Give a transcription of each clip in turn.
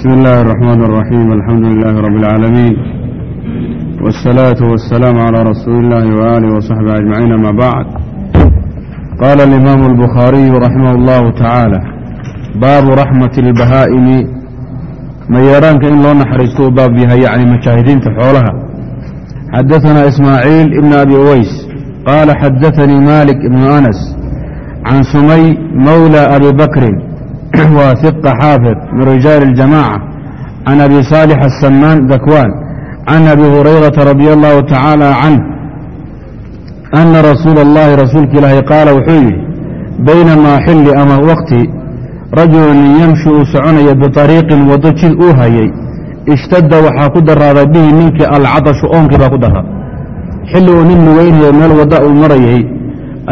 بسم الله الرحمن الرحيم الحمد لله رب العالمين والصلاة والسلام على رسول الله وآله وصحبه أجمعين ما بعد قال الإمام البخاري رحمه الله تعالى باب رحمة البهائم ميرانك إن لو نحرجته باب بها يعني مشاهدين تحولها حدثنا إسماعيل ابن أبي أويس قال حدثني مالك بن أنس عن سمي مولى أبي بكر وثق حافظ من رجال الجماعة عن أبي صالح السمان ذكوان عن أبي هريرة رضي الله تعالى عنه أن رسول الله رسولك الله قال وحيه بينما حل أما وقتي رجل يمشي سعني بطريق وضجل أوهيي اشتد وحا كدر به منك العطش أونك با كدر حل ونن وين من الوداء مريه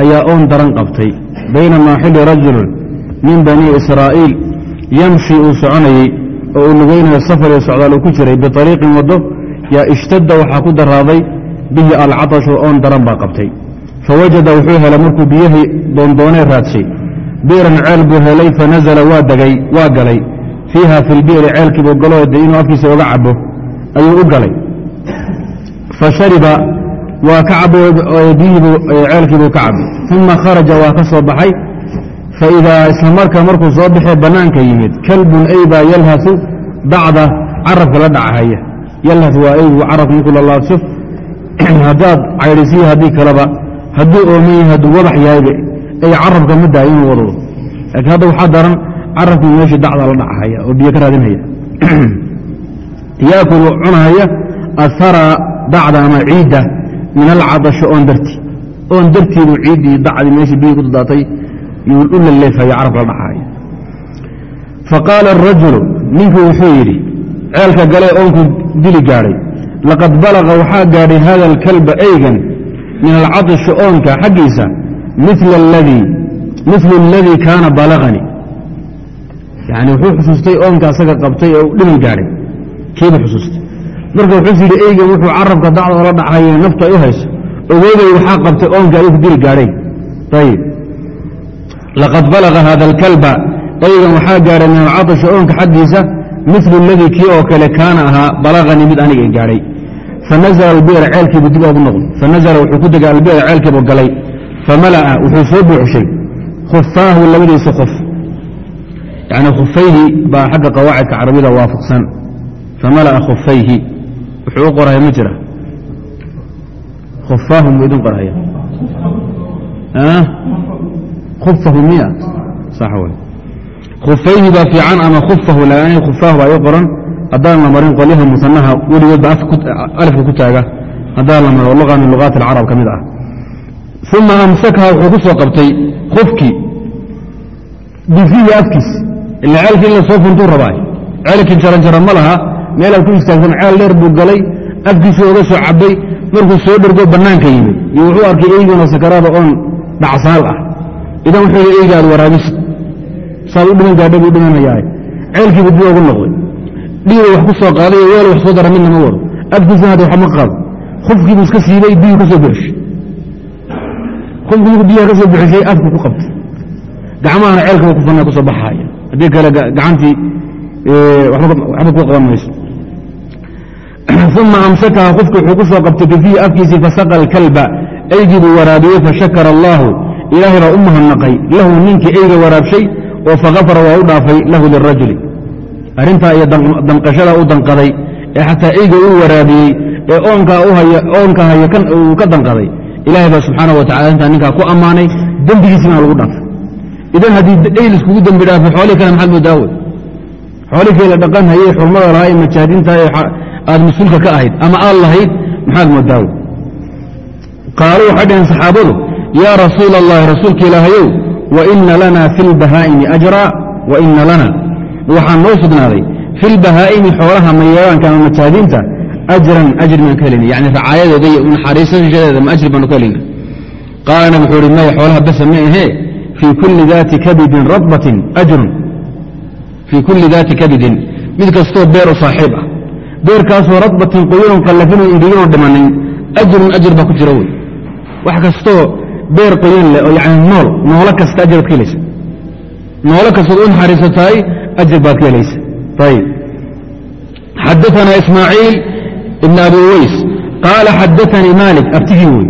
أي أون درن قبتي بينما حل رجل min bani israa'iil yamshi uu soconayey oo uu lugeynaya safar iyo socdaal uu ku jiray biariiqin waddo yaa ishtadda waxaa ku daraaday bihi alcatashu oon daran baa qabtay. Fawajada wuxuu helay markuu biyihii doondoonee raadshay. Biiran ceel buu helay fanazala waa galay. Fiiha fi lbi'ri ceelkiibuu galoo de inuu afkiisa oga cabo ayuu u galay. Fa shariba waa ka cabo ceelkiibuu ka cabay uma kharaja waa ka soo baxay faidaa isla marka markuu soo baxee bannaanka yimid kalbun ey baa yalhasu bacda carabka la dhachaya yalhas waa eygu carabka markuu la haddaad caydhisiyo haddii kaleba hadduu ooman yahay hadduu wadax yahayba ey carabka ma daayo inuu wadado laakiin hadda waxaa daran carabkii meeshii dacda la dhachaya oo biyo ka raadinhaya. Yaakulu cunahaya ahara dacda ama ciidda min alcadasho oon darti. Oon dartiibuu ciiddii dacdii meeshii biyi ku dadaatay u laleefaya carabka la dhaxaaya faqaala arajulu ninkuu wuxuu yidhi ceelka galee oonku dili gaadhay laqad balaqa waxaa gaadhay hada alkalba eygan min alcadishi oonka xaggiisa milu aladii kaana balaqanii yani wuxuu xusuustay oonka asaga qabtay oo dhiman gaadhay. Kiiba xusuustay. Marka wuxuus yidhi eygan wuxuu carabka dacda oola dhaxaye naftu ay u hayso ogoogay waxaa qabtay oonka ayuu ku dili gaadhay. Ayib laqad balaga hada alkalba eygan waxaa gaadhay min alcatashi oonka xaggiisa milu aladii kii oo kale kaana ahaa balaganii mid aniga gaadhay fanazla albira ceelkiibu dib ogu noqday fanazla wuxuu ku degay albira ceelkiibu galay famala'a wuxuu soo buuxshay khufaahu labadiisa qof yani khufayhi baa xagga qawaacidka carabida waafaqsan famala'a khufayhi wuxuu u qoraya ma jira khufaahu muu idin qoraya ufahu wey khufayhi baa fiican ama khufahu laani khufaahu ii qoran. Haddaan la marin qolyaha musanaha weligood ba alifka ku taaga. Haddaan la maro luqa min lugaati alcarab ka mid ah. Uma amsakaha wuxuu ku soo qabtay khufkii bifihi afkiis. Ila ceelkii in la soo funtuu rabaa ceelkii jaranjara ma laha. Meelaad ku istaagsan ceel dheer buu galay. Afkiisuu oga soo cabay markuu soo dhergo bannaanka yimid. Iyo wuxuu arkay eyguna sakaraada oon dhacsaal ah idan wuxuu yidhi eygaad waraabis. Saad u dhiman gaadha buu dhimanayaaye ceelkiibu dib ogu noqday. Dhiiba wax ku soo qaaday weel wax soo dara midna ma wado. Afkiisana hadda waxba ma qaado. Khufkiibuu iska siibay biyuu ka soo buxishay khufkii markuu biyaha ka soo buxishay afku ku qabtay. Gacmahana ceelkaba ku fanaa ku soo baxaaya. Haddii kale gacantii waxba ku qaban mayso uma amsakaha khufki wuxuu ku qabtay bifihi afkiisii fasaqa alkalba eygii buu waraabiyey fashakara allaahu ilaahay baa u mahadnaqay lahu ninkii eyga waraabshay oo fakafara waa u dhaafay lahu lirajuli. Arrintaa iyo danqashadaa u danqaday ee xataa eyga uu waraabiyey ee oonka haya uu ka danqaday. Ilahay baa subxaana wa tacala intaa ninkaa ku ammaanay dembigiisina lagu dhaafay idan haddii ey laiskugu dembi dhaafay xoolii kale maxaad moodaawe xoolii kale dhaqan hayey xurmada lahaa ee majaadinta aad mas'uulka ka ahayd ama aad lahayd maxaad moodaawe qaalu waxay dhaheen saxaabadu yaa rasuula allahi rasuulka ilaahayow waina lana fi lbahaa'imi ajraa waina lana. Waxaa noo sugnaaday fi lbahaa'imi xoolaha mayeeraanka ama majaadiinta ajran ajri baan ka helina yani racaayadeeda iyo naxariisashadeeda ma ajri baanu ka helina qaala wuxuu ihi maya xoolaha basa ma ahee fii kulli daati kabidin radbatin ajrun. Fii kulli daati kabidin. Mid kastoo beer u saaxiib ah. Beerkaasoo radbatin qoyanoo qallafinoo ingeginoo dhimanin ajrun ajr baa ku jira wey. Wax kastoo beer qoyan leh oo yani nool noolo kasta ajar baad ka helaysa. Noolo kastood u naxariisatahay ajar baad ka helaysa. Ayib xadaثna ismaaciil ibn abi uways qaala xadaثanii maalik abtigii wey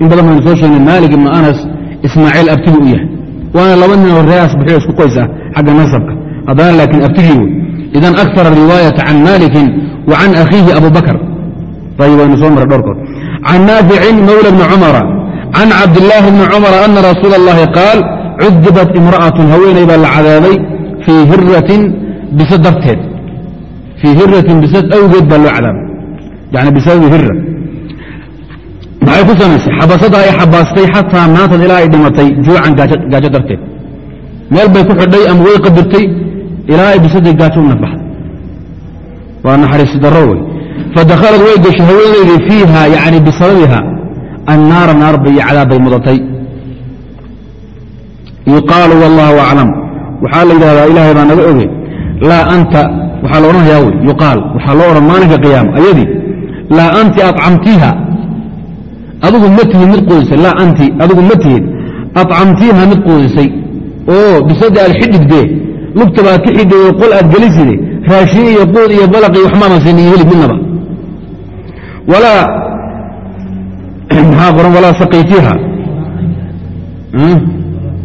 in badan baynu soo sheegnay maalik ibn anas ismaaciil abtigi u yahay. Waana laba nin oo reeas buxyo isku qoys ah xagga nasabka. Haddana laakiin abtigii wey idan akara riwaayata can maalikin wa can akhiihi abu bakr ayb waynu soo maray dhowrkood can naaficin mawla bni cumara can cabdillaahi bni cumara ana rasuula اllahi qaal cudibat imra'atun haweeney baa la cadaabay fii hiratin bisa darteed fii hiratin bisad awgeed baa loo cadaabay yani bisababi hira maxay ku samaysay xabasada ay xabaastay xataa maantad ilaa ay dhimatay juucan gaajo darteed meel bay ku xidhay ama way qadirtay ilaa ay bisadii gaajo u nafbaxday waa naxariisi darro wey fadakhalad way gashay haweenaydii fiiha yani bisababiha annaara naar bay iyo cadaab bay mudatay yuqaalu wallaahu aclam waxaa la yidhahdaa ilaahay baa naga oge laa anta waxaa la odhanayaa wey yuqaal waxaa loo odhan maalinka qiyaama ayadii laa anti acamtiiha adigu ma tihid mid quudisay laa anti adigu ma tihid acamtiiha mid quudisay oo bisadi aad xidhigdee lugta baad ka xidhay oo qol aad geliside raashin iyo quud iyo balaqi waxmaama siin iyo hilib midnaba maxaa qoran walaa saqaytiiha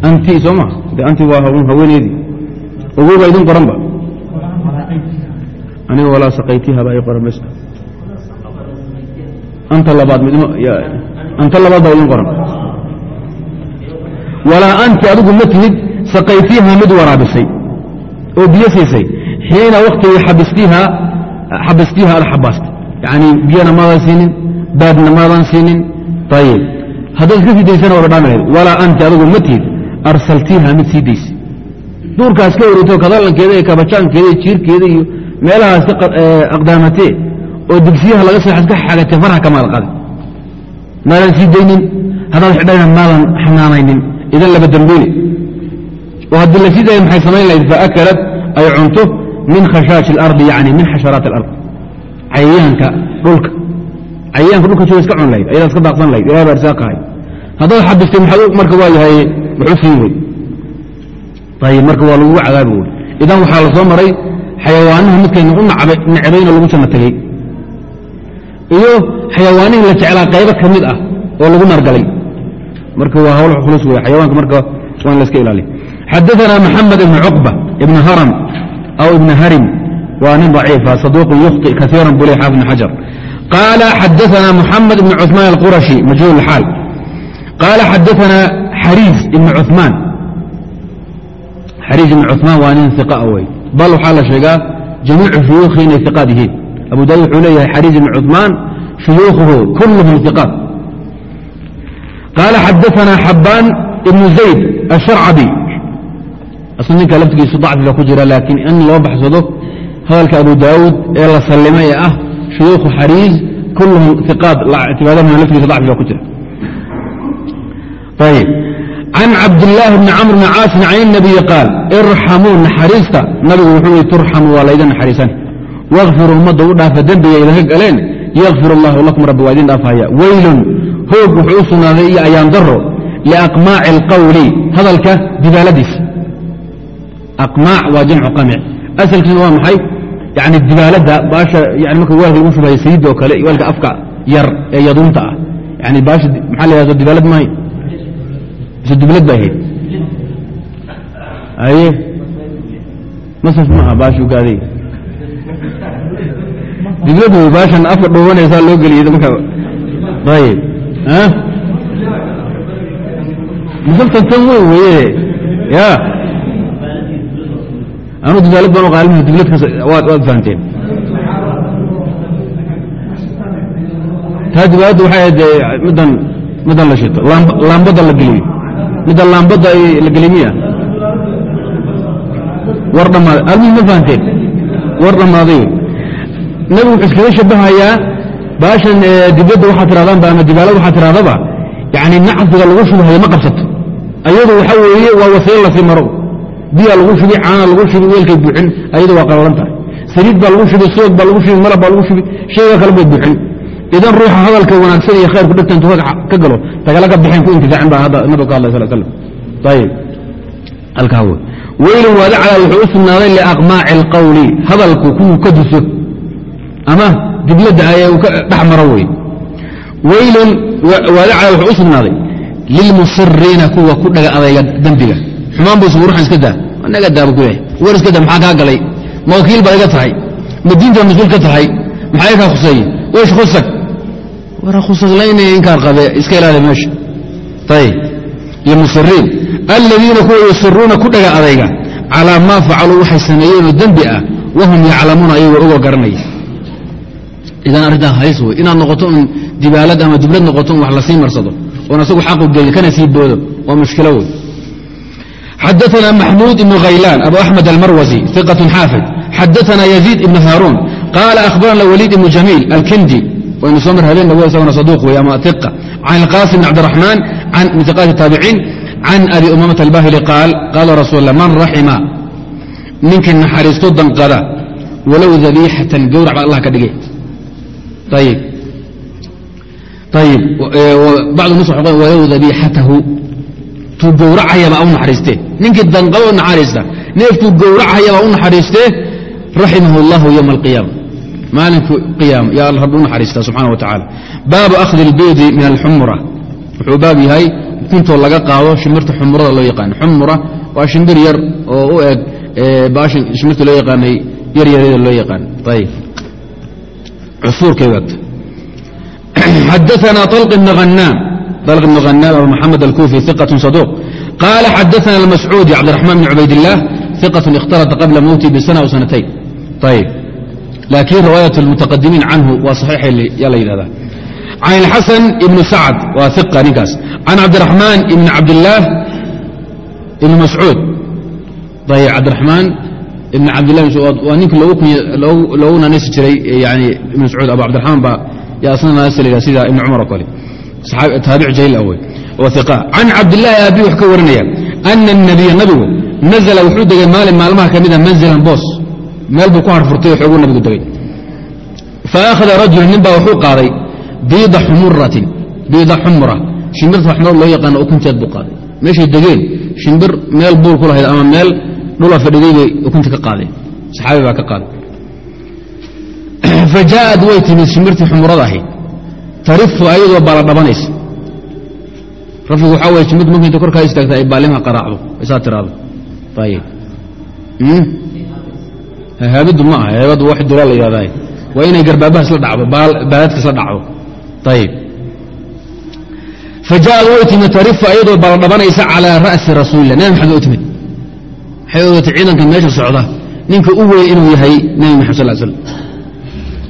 anti soo ma de anti waa haweeneydii ogoba idin qoranba aniga walaa saqaytiiha baa ii qoran bes anta labaad anta labaad baa idin qoran. Walaa anti adigu ma tihid saqaytiiha mid waraabisay oo biyo siisay xiina waktigii aad xabaastay yani biyana maadan siinin baadna maadan siinin ayib haddaad iska sii daysana lahayd walaa anti adigu ma tihid. Arsaltiiha mid sii daysay. Duurkaas ka wareegto kadallankeeda iyo kabajaankeeda iyo jiirkeeda iyo meelahaas ka aqdaamatee oo digsiyaha laga soo ka xagatee farha ka maalqaday maadan sii daynin. Haddaad xidhayna maadan xanaanaynin. Idan laba dambeyle oo haddii la sii daaya maxay samayn lahayd? Faakalat ay cunto min khashaashi اlardi yani min xasharaati alard cayayaanka dhulka ayaanka dhulka jooga iska cun lahayd ayadaa iska daaqsan lahayd ilahi baa irsaaqahay haddaad xabistay marka waa yahay muxuu fiibay ayb marka waa lagugu cadaabi wy idan waxaa la maray xayawaanaha midkayna u necbayno lagu janno tegey iyo xayawaanihii la jeclaa qaybo ka mid ah oo lagu naargalay marka waa hawl khulus wey xayawaanka marka waa in la ilaaliya xadaana maxamed ibn cuqba ibn haram aw ibn harim waa nin daciifa ah, saduuqun yukhti kaiiran bule xaafid bn xajar. qaala xadaثna muxamed ibn cuثmaan alqurashi majhuul اxaal qaala xadaثna xariis ibn cuثmaan xariis ibn cuثmaan waa nin iqa wey bal waxaa la sheegaa jamiicu shuyuukhi inay iqaad yihiin abu daawud wuxuu leeyahay xariis ibn cuثmaan shuyuukhuhu kulluhum iqaad qaala xadaثna xabaan ibn zayd الsharcabi asl ninka laftigiisu dacfiga ku jira laakiin in loo baxsado hadalka abu daawuud ee la sallimay ee ah shuyuukhu xariis kulluhum iqaad ictibaadahuna laftigiisa dacfiga ku jira can cabdillaahi bni camr bni caasin can inabiyi qaal irxamuu naxariista nabigu wuxuu i turxamu waa laydin naxariisan wakfiruu ummadda u dhaafa dembiga idinka galeen yakfir allahu lakum rabbi waa idin dhaafahaya weylun hoog wuxuu u sugnaaday iyo ayaan daro liaqmaaci alqawli hadalka dibaaladiisa aqmaac waa jamcu qamic asalkiisuna waa maxay yani dibaaladda baasha yani marka weelka lagu shubayo sayidda oo kale weelka afka yar ee yaduunta ah yani baasha maxaa la yahdo dibaalad maahay mise dublad bay ahayd aye masaf maaha baashu gaaday dublad wey baashan afka dhuubanaysaa loo geliyay marka ayib masaftan tan weyn weye ya anu dibaalad baan qaalima dibladkas waad fahanteen taa dibaaladda waxay ahayd middan middan la shito. Laambadda la geliyo midda laambadda la geliy miya war dhammaaday almihi ma fahanteen war dhammaaday nebigu wuxuu iskaga shabahayaa baashan dibladda waxaa tirahdaan ama dibaalad waxaa tirahdaba yani nacfiga lagu shubhayo ma qabsato ayadu waxa weeye waa wasiilo la sii maro biyaa lagu shubi caana lagu shubi weelkay buuxin ayadu waa qalalan tahay. saliid baa lagu shubi subag baa lagu shubi malab baa lagu shubi shayga kale bay buuxin. idan ruuxa hadalka wanaagsan iyo khayrku dhegta intuu ka galo tagala ka bixin ku intifaacin baa hadda nabiga ka hadlay sal slam ayib halkaa wey weylun waadacala wuxuu u sugnaaday liaqmaaci alqawli hadalku kuwuu ka duso. Ama dibladda ayee uu ka dhex maro wey weylun waadacada wuxuu u sugnaaday lilmusiriina kuwa ku dhaga adayga dembiga xumaan buu isugu ruxan iska daa. Naga daaba ku yahay. War iska daa maxaa kaa galay? Ma wakiil baad iga tahay. Ma diintaad mas'uul ka tahay. Maxaa kaa khuseeye wesh khusag. Wara khusaglaynaya inkaan qabe iska ilaali meesha. Ayib lilmusiriin aladiina kuwa yusiruuna ku dhaga adayga calaa maa facaluu waxay sameeyeenoo dembi ah wahum yaclamuuna ayagoo ogoo garanaya. Idan arrintaa halis wey. Inaad noqoto un dibaalad ama dublad noqoto un wax la sii marsado oon asagu xaqu geeyo kana sii boodo waa mushkilo wey xadaثna maxmuud ibn khaylaan abu axmed almarwasi iqaة xaafid xadaثna yaziid ibn haaruun qaala ahbarana waliid ibn jamiil alkindi waynu soo mar habeen dhawo isagona saduuq wey ama iqa can ilqaasim bn cabdiraxmaan can intiqaadi taabiciin can abi umamata albahili qaal qaala rasul lah man raxima ninkii naxariisto danqada walow dabiixatan gowrac baa allah ka dhigay ayib ayib bacdu nus walow dabiixatahu tuu gowracayabaa u naxariistee ninkii danqadoo naxariista neeftuu gowracayabaa u naxariistee raximahu allahu yowma alqiyaama maalinka qiyaama yaa rabbi u naxariistaa subxana wa tacaala baabu akhdi اlbeydi min alxumura wuxuu baab yahay kuntoo laga qaado shimbirta xumurada loo yaqaano xumura waa shimbir yar oo u eg baashan shimbirta loo yaqaanay yaryarada loo yaqaan ayib cusuurkay wagta xadaثna طلق بن غناam طلق بن غناam abu محamed الكوفي ثقة صدوق قال xadaثna المسعوuدي cبدالرحمن بن عubayd اللah ثقة اkhتلط qabla mوتi بسنة أو سنتين ayب laakiin riwaayaة الmتaqadimiin canhu waa صaxiix yaa la yidhahda can الxaسن بن سacد waa ثiقة ninkaas can cabdiرaحmaan بn cabdالlah ibn mascuud ayb cabdiرaحmaan ibn cabdillah waa ninkii loogu naanaysi jiray yani ibn mascuud abu cabdiraحmaan baa yaa asna naanaysa la sida ibn cumar oo kale taabic jaliil ah wey oo iqa can cabdillaahi aabi wax ka warinaya ana الnabiya nabigu nazla wuxuu degay maalin maalmaha ka mida manzilan boos meel buu ku harfurtay xooguu nabigu degay faakhada rajulu nin baa wuxuu qaaday biida xumuratin biida xumra shimbirta xumrad loo yaqaano ukunteed buu qaaday meeshay degeen shimbir meel buul ku lahayd ama meel dhula fadhiday bay ukunta ka qaadeen saxaabi baa ka qaaday fa jaaءad way timid shimbirtii xumurada ahayd tarifu ayadoo baala dhabanaysa rafigu waxaa weye shimbirtu marka inta korkaa istaagta ay baalimaha qaraacdo isaa tiraado ayib haabiddu ma aha heebaddu wax dula la yihahdaay waa inay garbaabaha isla dhacdo baadadka isla dhacdo ayib fajaaءad way timid tarifu ayadoo baala dhabanaysa calىa ra'si rasuulilah nabi maxamed u timid waxay ogatay ciidanka meesha socda ninka u weyn inuu yahay nabi maxamed sal slam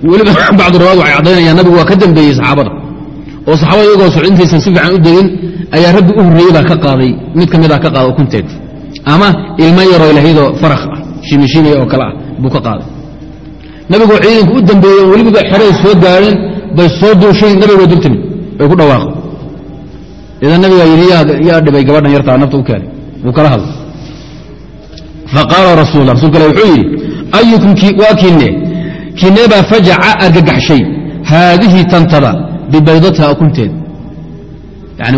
weliba bacdu riwaad waxay caddaynayaan nabigu waa ka dambeeyey saxaabada. Oo saxaabada iyagoo socd intaysan si fiican u degin ayaa rabbi u horreeyey baa ka qaaday mid ka midaa ka qaada ukunteed. Ama ilmo yaroo ilahaydoo farakh ah shimishiimaya oo kale ah buu ka qaaday. Nabigoo ciidanka u dambeeyey oo weliba xeray soo gaadheen bay soo duushay nabigoo dul timid bay ku dhawaaqo idan nabigaa yidhi yaa dhibay gabadhan yartaa nafta u keenay wuu kala hadlay. Faqaala rasul rasulka ale wuxuu yidhi ayukum waa kiinne kineebaa fajaca argagaxshay. Haadihi tantada bibaydatiha ukunteed. Yani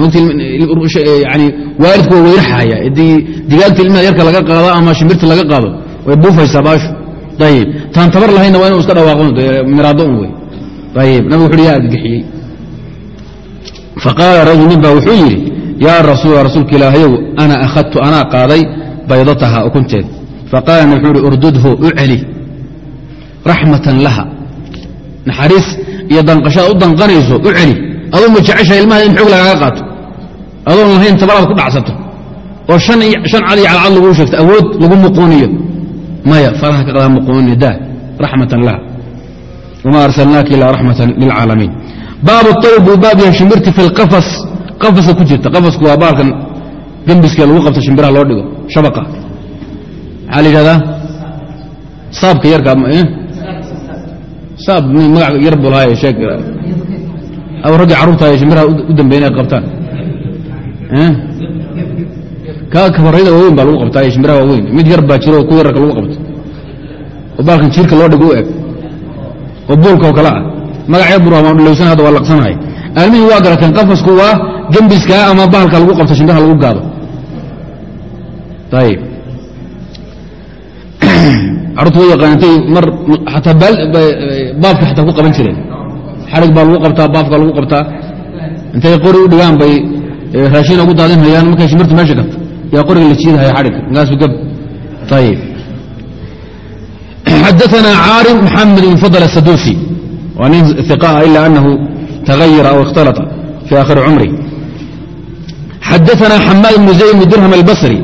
waalidku waa weyrxaya digaagta ilmaha yarka laga qaado ama shimbirta laga qaado way buufaysaa baashu. Ayib taan lahaynna waa inuu iska dhawaaqo miraado un wey nabig wuxu ya argagixiyey. Faqaala rajul nin baa wuxuu yidhi yaa rasuula rasuulka ilaahayow ana akhadtu anaa qaaday baydataha ukunteed. Faqaala nab wuxuu ihi urdudhu u celi raxmatan laha. Naxariis iyo danqashaad u danqanayso u celi. Adoo ma jecesha ilmaha in xoog lagaaga qaato. Adoon lahayn tabaraad ku dhacsato. Oo shan cad iyo calcad laguu sheegto awood lagu muquuniyo. Maya faraha ka qadaa muquuniyo daa raxmatan laha. Wma arsalnaaka ila raxmatan lilcaalamiin baabu buu baab yahay shimbirti fi lqafas qafaska ku jirta qafasku waa baalkan gembiskee lagu qabto shimbiraha loo dhigo shabaqa. Maxaa la yidhahdaa? Saabka yarka saab magac yar buu lahaay sheeg. Aw raggii carruurta shimbiraha u dambeya inay qabtaan. Kaa kabarayada waaweyn baa lagu qabtaa ee shimbiraha waaweyn. Mid yar baa jiro ku yararka lagu qabto. Oo baalkan jiirka loo dhigo u eg. Oo buulka oo kale ah. Magacya burlowsan hadda waa laqsanahay. Aalmihii waa garateen qafasku waa gembiskaa ama bahalka lagu qabto shimbiraha lagu gaado. Ayib carruurtu way yaqaantay mar ataa baafka ataa ku qaban jireen xarig baa lagu qabtaa baafka lagu qabtaa. Intay qori u dhigaan bay eh, raashiina ugu daadinhayaan markay shimirtu meesha karta yaa qoriga la jiidahaya xarigga makaasu gab. Ayb xadaana caarim maxamed ibn fadl asaduusi waa nin iqaa ah, ila anahu tagayara aw ikhtalata fii aakhiri cumri xadaana xamaad ibnu zayd ibn dirham albasri.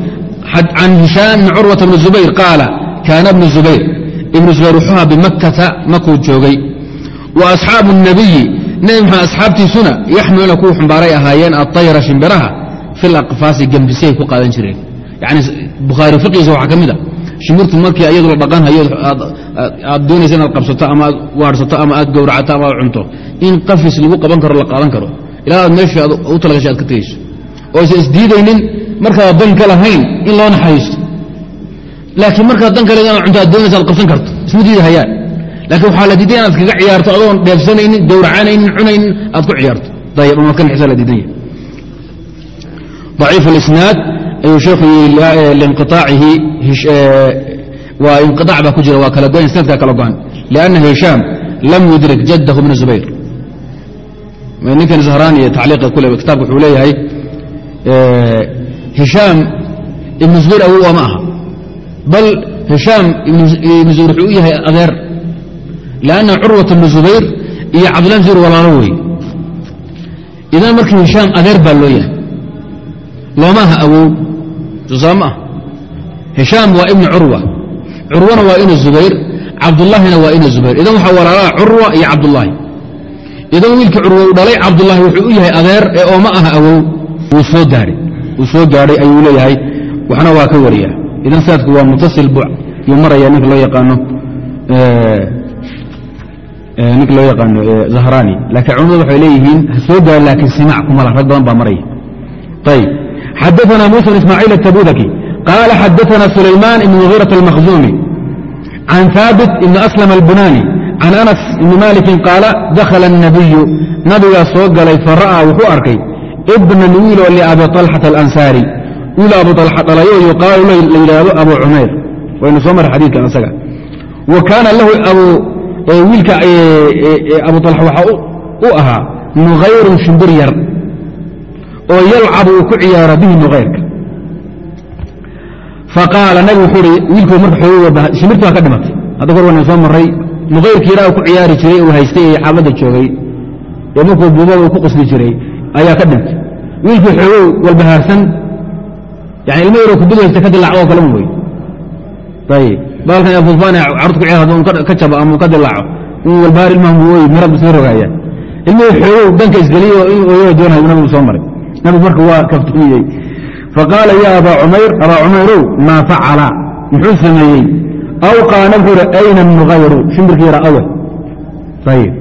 Can hishaam bn curwata bni zubayr qaala kaana bnu zubayr ibnu zubayr wuxuuhaa bimakkata makuu joogay wa asxaabu nnabiyi nebi maxamed asxaabtiisuna yaxmiluuna kuwa xumbaaray ahaayeen aطayra shimbiraha fi lakfaasi gambisay ku qaadan jireen yani bukhaari fiqiisa waxaa ka mid a shimbirtu markii iyadu la dhaqan hayo aad doonaysa inaad qabsato ama aad waarsato ama aad gowracato ama aad cunto in qafis lagu qaban karo la qaadan karo ilaa aad meeshii u talgashay aad ka tegeyso ooysan isdiidaynin markaada dan ka lahayn in loo naxariisto laakiin markaad dan kale inaad cunto aad doonaysa aad qabsan karto isma diidahayaan laakiin waxaa la diiday inaad kaga ciyaarto adoon dheefsanaynin gowracanaynin cunaynin aad ku ciyaarto dayib ama kan xisa la diidan yahay ضaciif اlisnaad ayuu sheekhu yii linqiطaacihi waa inqiطaac baa ku jira waa kala goyn sanadkaa kala go'an lianna hishaam lam yudrik jaddahu bna zubayr ninkan zahraani tacliiqa kule kitaabka wuxuu leeyahay hishaam ibnu zubayr awow ma aha bal hishaam ibnu zubayr wuxuu u yahay adeer lianna curwata bnu zubayr iyo cabdillah bn zubayr walaalo wey idan markii hishaam adeer baa loo yahay looma aha awow soo ma ah hishaam waa ibnu curwa curwana waa ina zubayr cabdullaahina waa ina zubayr idan waxaa walaalaha curwa iyo cabdullaahi idan wiilkii curwa u dhalay cabdullaahi wuxuu u yahay adeer ee ooma aha awow wuu soo gaadhay ayuu leeyahay waxna waa ka wariyaa idan saadku waa mutasil bu yuu maraya ninka loo yaqaano ninka loo yaqaano zahrani laakiin culamadu waxay leeyihiin ha soo gaadho laakiin simac kuma lah rag badan baa maraya ayb xadaثna muسى بن ismاعيل التbudki qال xadaثna سulayman بن مغيرة المخزومي عن ثاaبت بن أسلم البناني عن أنس بن مالك قاaل dakل النبي nabigaa soo galay fara'aa wuxuu arkay ibnan wiil oo لأbi طلحة الأنsاrي wiil abu alxa dhalayo yuqaalu la yidhaahdo abu cumayr waynu soo maray xadiidkan asaga wa kaana lahu wiilka abu alxa waxaa u ahaa nukayrun shimbir yar oo yalcabu uu ku ciyaaro bihi nukayrka faqaala nabi wuxuu hi wiilku marka oog shimbirti waa ka dhimatay hadda kor waynu soo maray nukayrki yaraa ku ciyaari jiray uu haystay ee xaabadda joogay ee markuu buubada uu ku qusli jiray ayaa ka dhintay wiilkii xoogow walbahaarsan yani ilmo yaroo kubad haysta ka dilaaco oo kalama wey ayib baalkan afufaan carurta ku ciyaar hadduu ka jabo ama ka dilaaco uu walbahaar ilmahan buu oy marad isla rogaaya ilmihii xoogow danka isgeliyo in ooyada nabigu soo maray nabigu marka waa kaftumiyey faqaala ya abaa cumayr abaa cumayrow maa facala muxuu sameeyey awqaa nabigu uri ayna nugayru shimbirkii yara awe ayib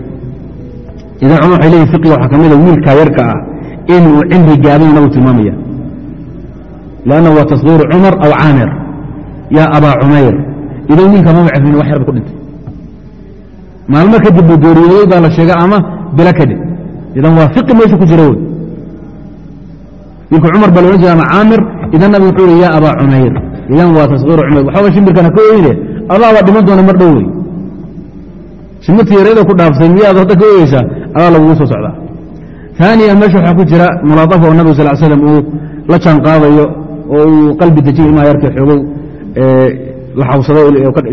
idan cumar waxay leeyihiin fiqiga waxaa ka mida wiilkaa yarka ah inuu cimri gaabin nabigu tilmaamaya lanna waa tasgiiru cumar aw caamir yaa abaa cumayr idan wiilka mama cefrin wax yarba ku dhintay maalmo kadib buu geeriyooday baa la sheega ama bila kadib idan waa fiqi meesha ku jira wey wiilka cumar baa loodhan jira ama caamir idan nabigu wuxuu ihi ya abaa cumayr idan waa tasgiiru cumar waxooga shimbirkana ka oyne adaaba dhiman doona mar dhow wey shimbirta yareeda ku dhaafsay miyaad hadda ka oyeysaa adaa lagugu soo socdaa aaniya meesha waxaa ku jira mulaadafa oo nabig sal slam uu la jaan oo uu qalbi dejiyo ilmaha yarka xoogow la xawsaday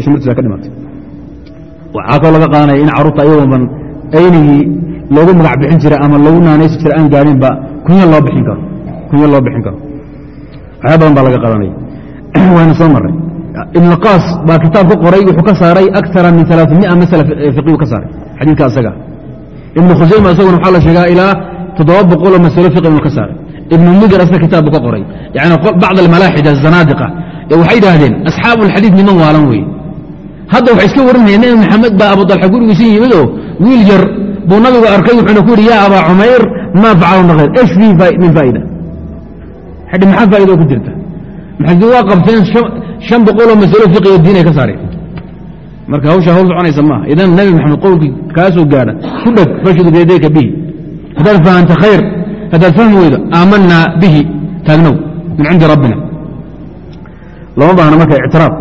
shimbirtiisa ka dhimatay waxaa laga qaadanaya in carruurta ayagoonban aynigii loogu magac bixin jira ama loogu naanaysi jira aan gaarinba kunya loo bixin karo kunya loo bixin karo. Waxyaa badan baa laga qaadanaya wayna soo maray ibn qaas baa kitaab ka qoray wuxuu ka saaray akara min alaaثimia masala fiqiyu ka saaray xadiidka asaga. Ibn khusayma isaguna waxaa la sheegaa ilaa toddoba boqoloo masalo fiqi inuu ka saaray ibnu mudir asna kitaab buu ka qoray. Yani bacd almalaaxid azanaadiqa waxay idhaahdeen asxaabu alxadiid niman waalan weeye hadda waxay iska warinayeen nebi maxamed baa abu dalxa gurigiisa yimid oo wiil yar buu nabigu arkay wuxuuna ku yidhi yaa abaa cumayr maa facalu nakayr esh fii min faa'ida. Xidhi maxaa faa'ida ku jirta? Maxay waa qabteen shan boqoloo masalo fiqiyo diin ay ka saareen. Marka hawsha hawl soconaysa maaha idan nebi maxamed qowlkii kaasoo gaadha ku dheg fashidu biyadayka bihi. Haddaad fahanta khayr haddaad fahmi weydo aamanaa bihi taagnow min cindi rabbina lama baahna marka ictiraab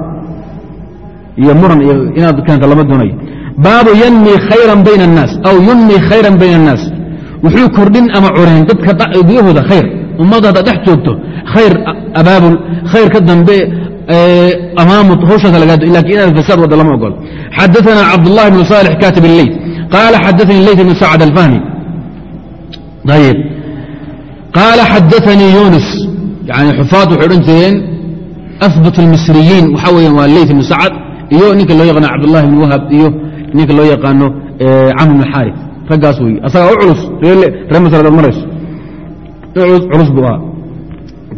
iyo muran iyo inaad keento lama doonayo baabu yanmi khayran bayna الnaas aw yunmi khayran bayna الnaas wuxuu kordhin ama curin dadka gudahooda khayr ummadda haddaad dhex joogto khayr abaabul khayr ka dambe amaamu hawshaasa lagaado lakin inaad fasaad wadda lama ogol xadaثana cabdالlahi bn صالح katib الleyt qaala xadaثanii leyt bn sacd alfahmi ayb qaala xadaanii yunis yani xufaad waxay odhan jireen abat اlmisriyiin waxaa weyan waa leyt ibnu sacad iyo ninka loo yaqaano cabdulahi bn wahab iyo ninka loo yaqaano camr bn xaari raggaas wey asagaa u culus ree masrada marayso culus buu ahaa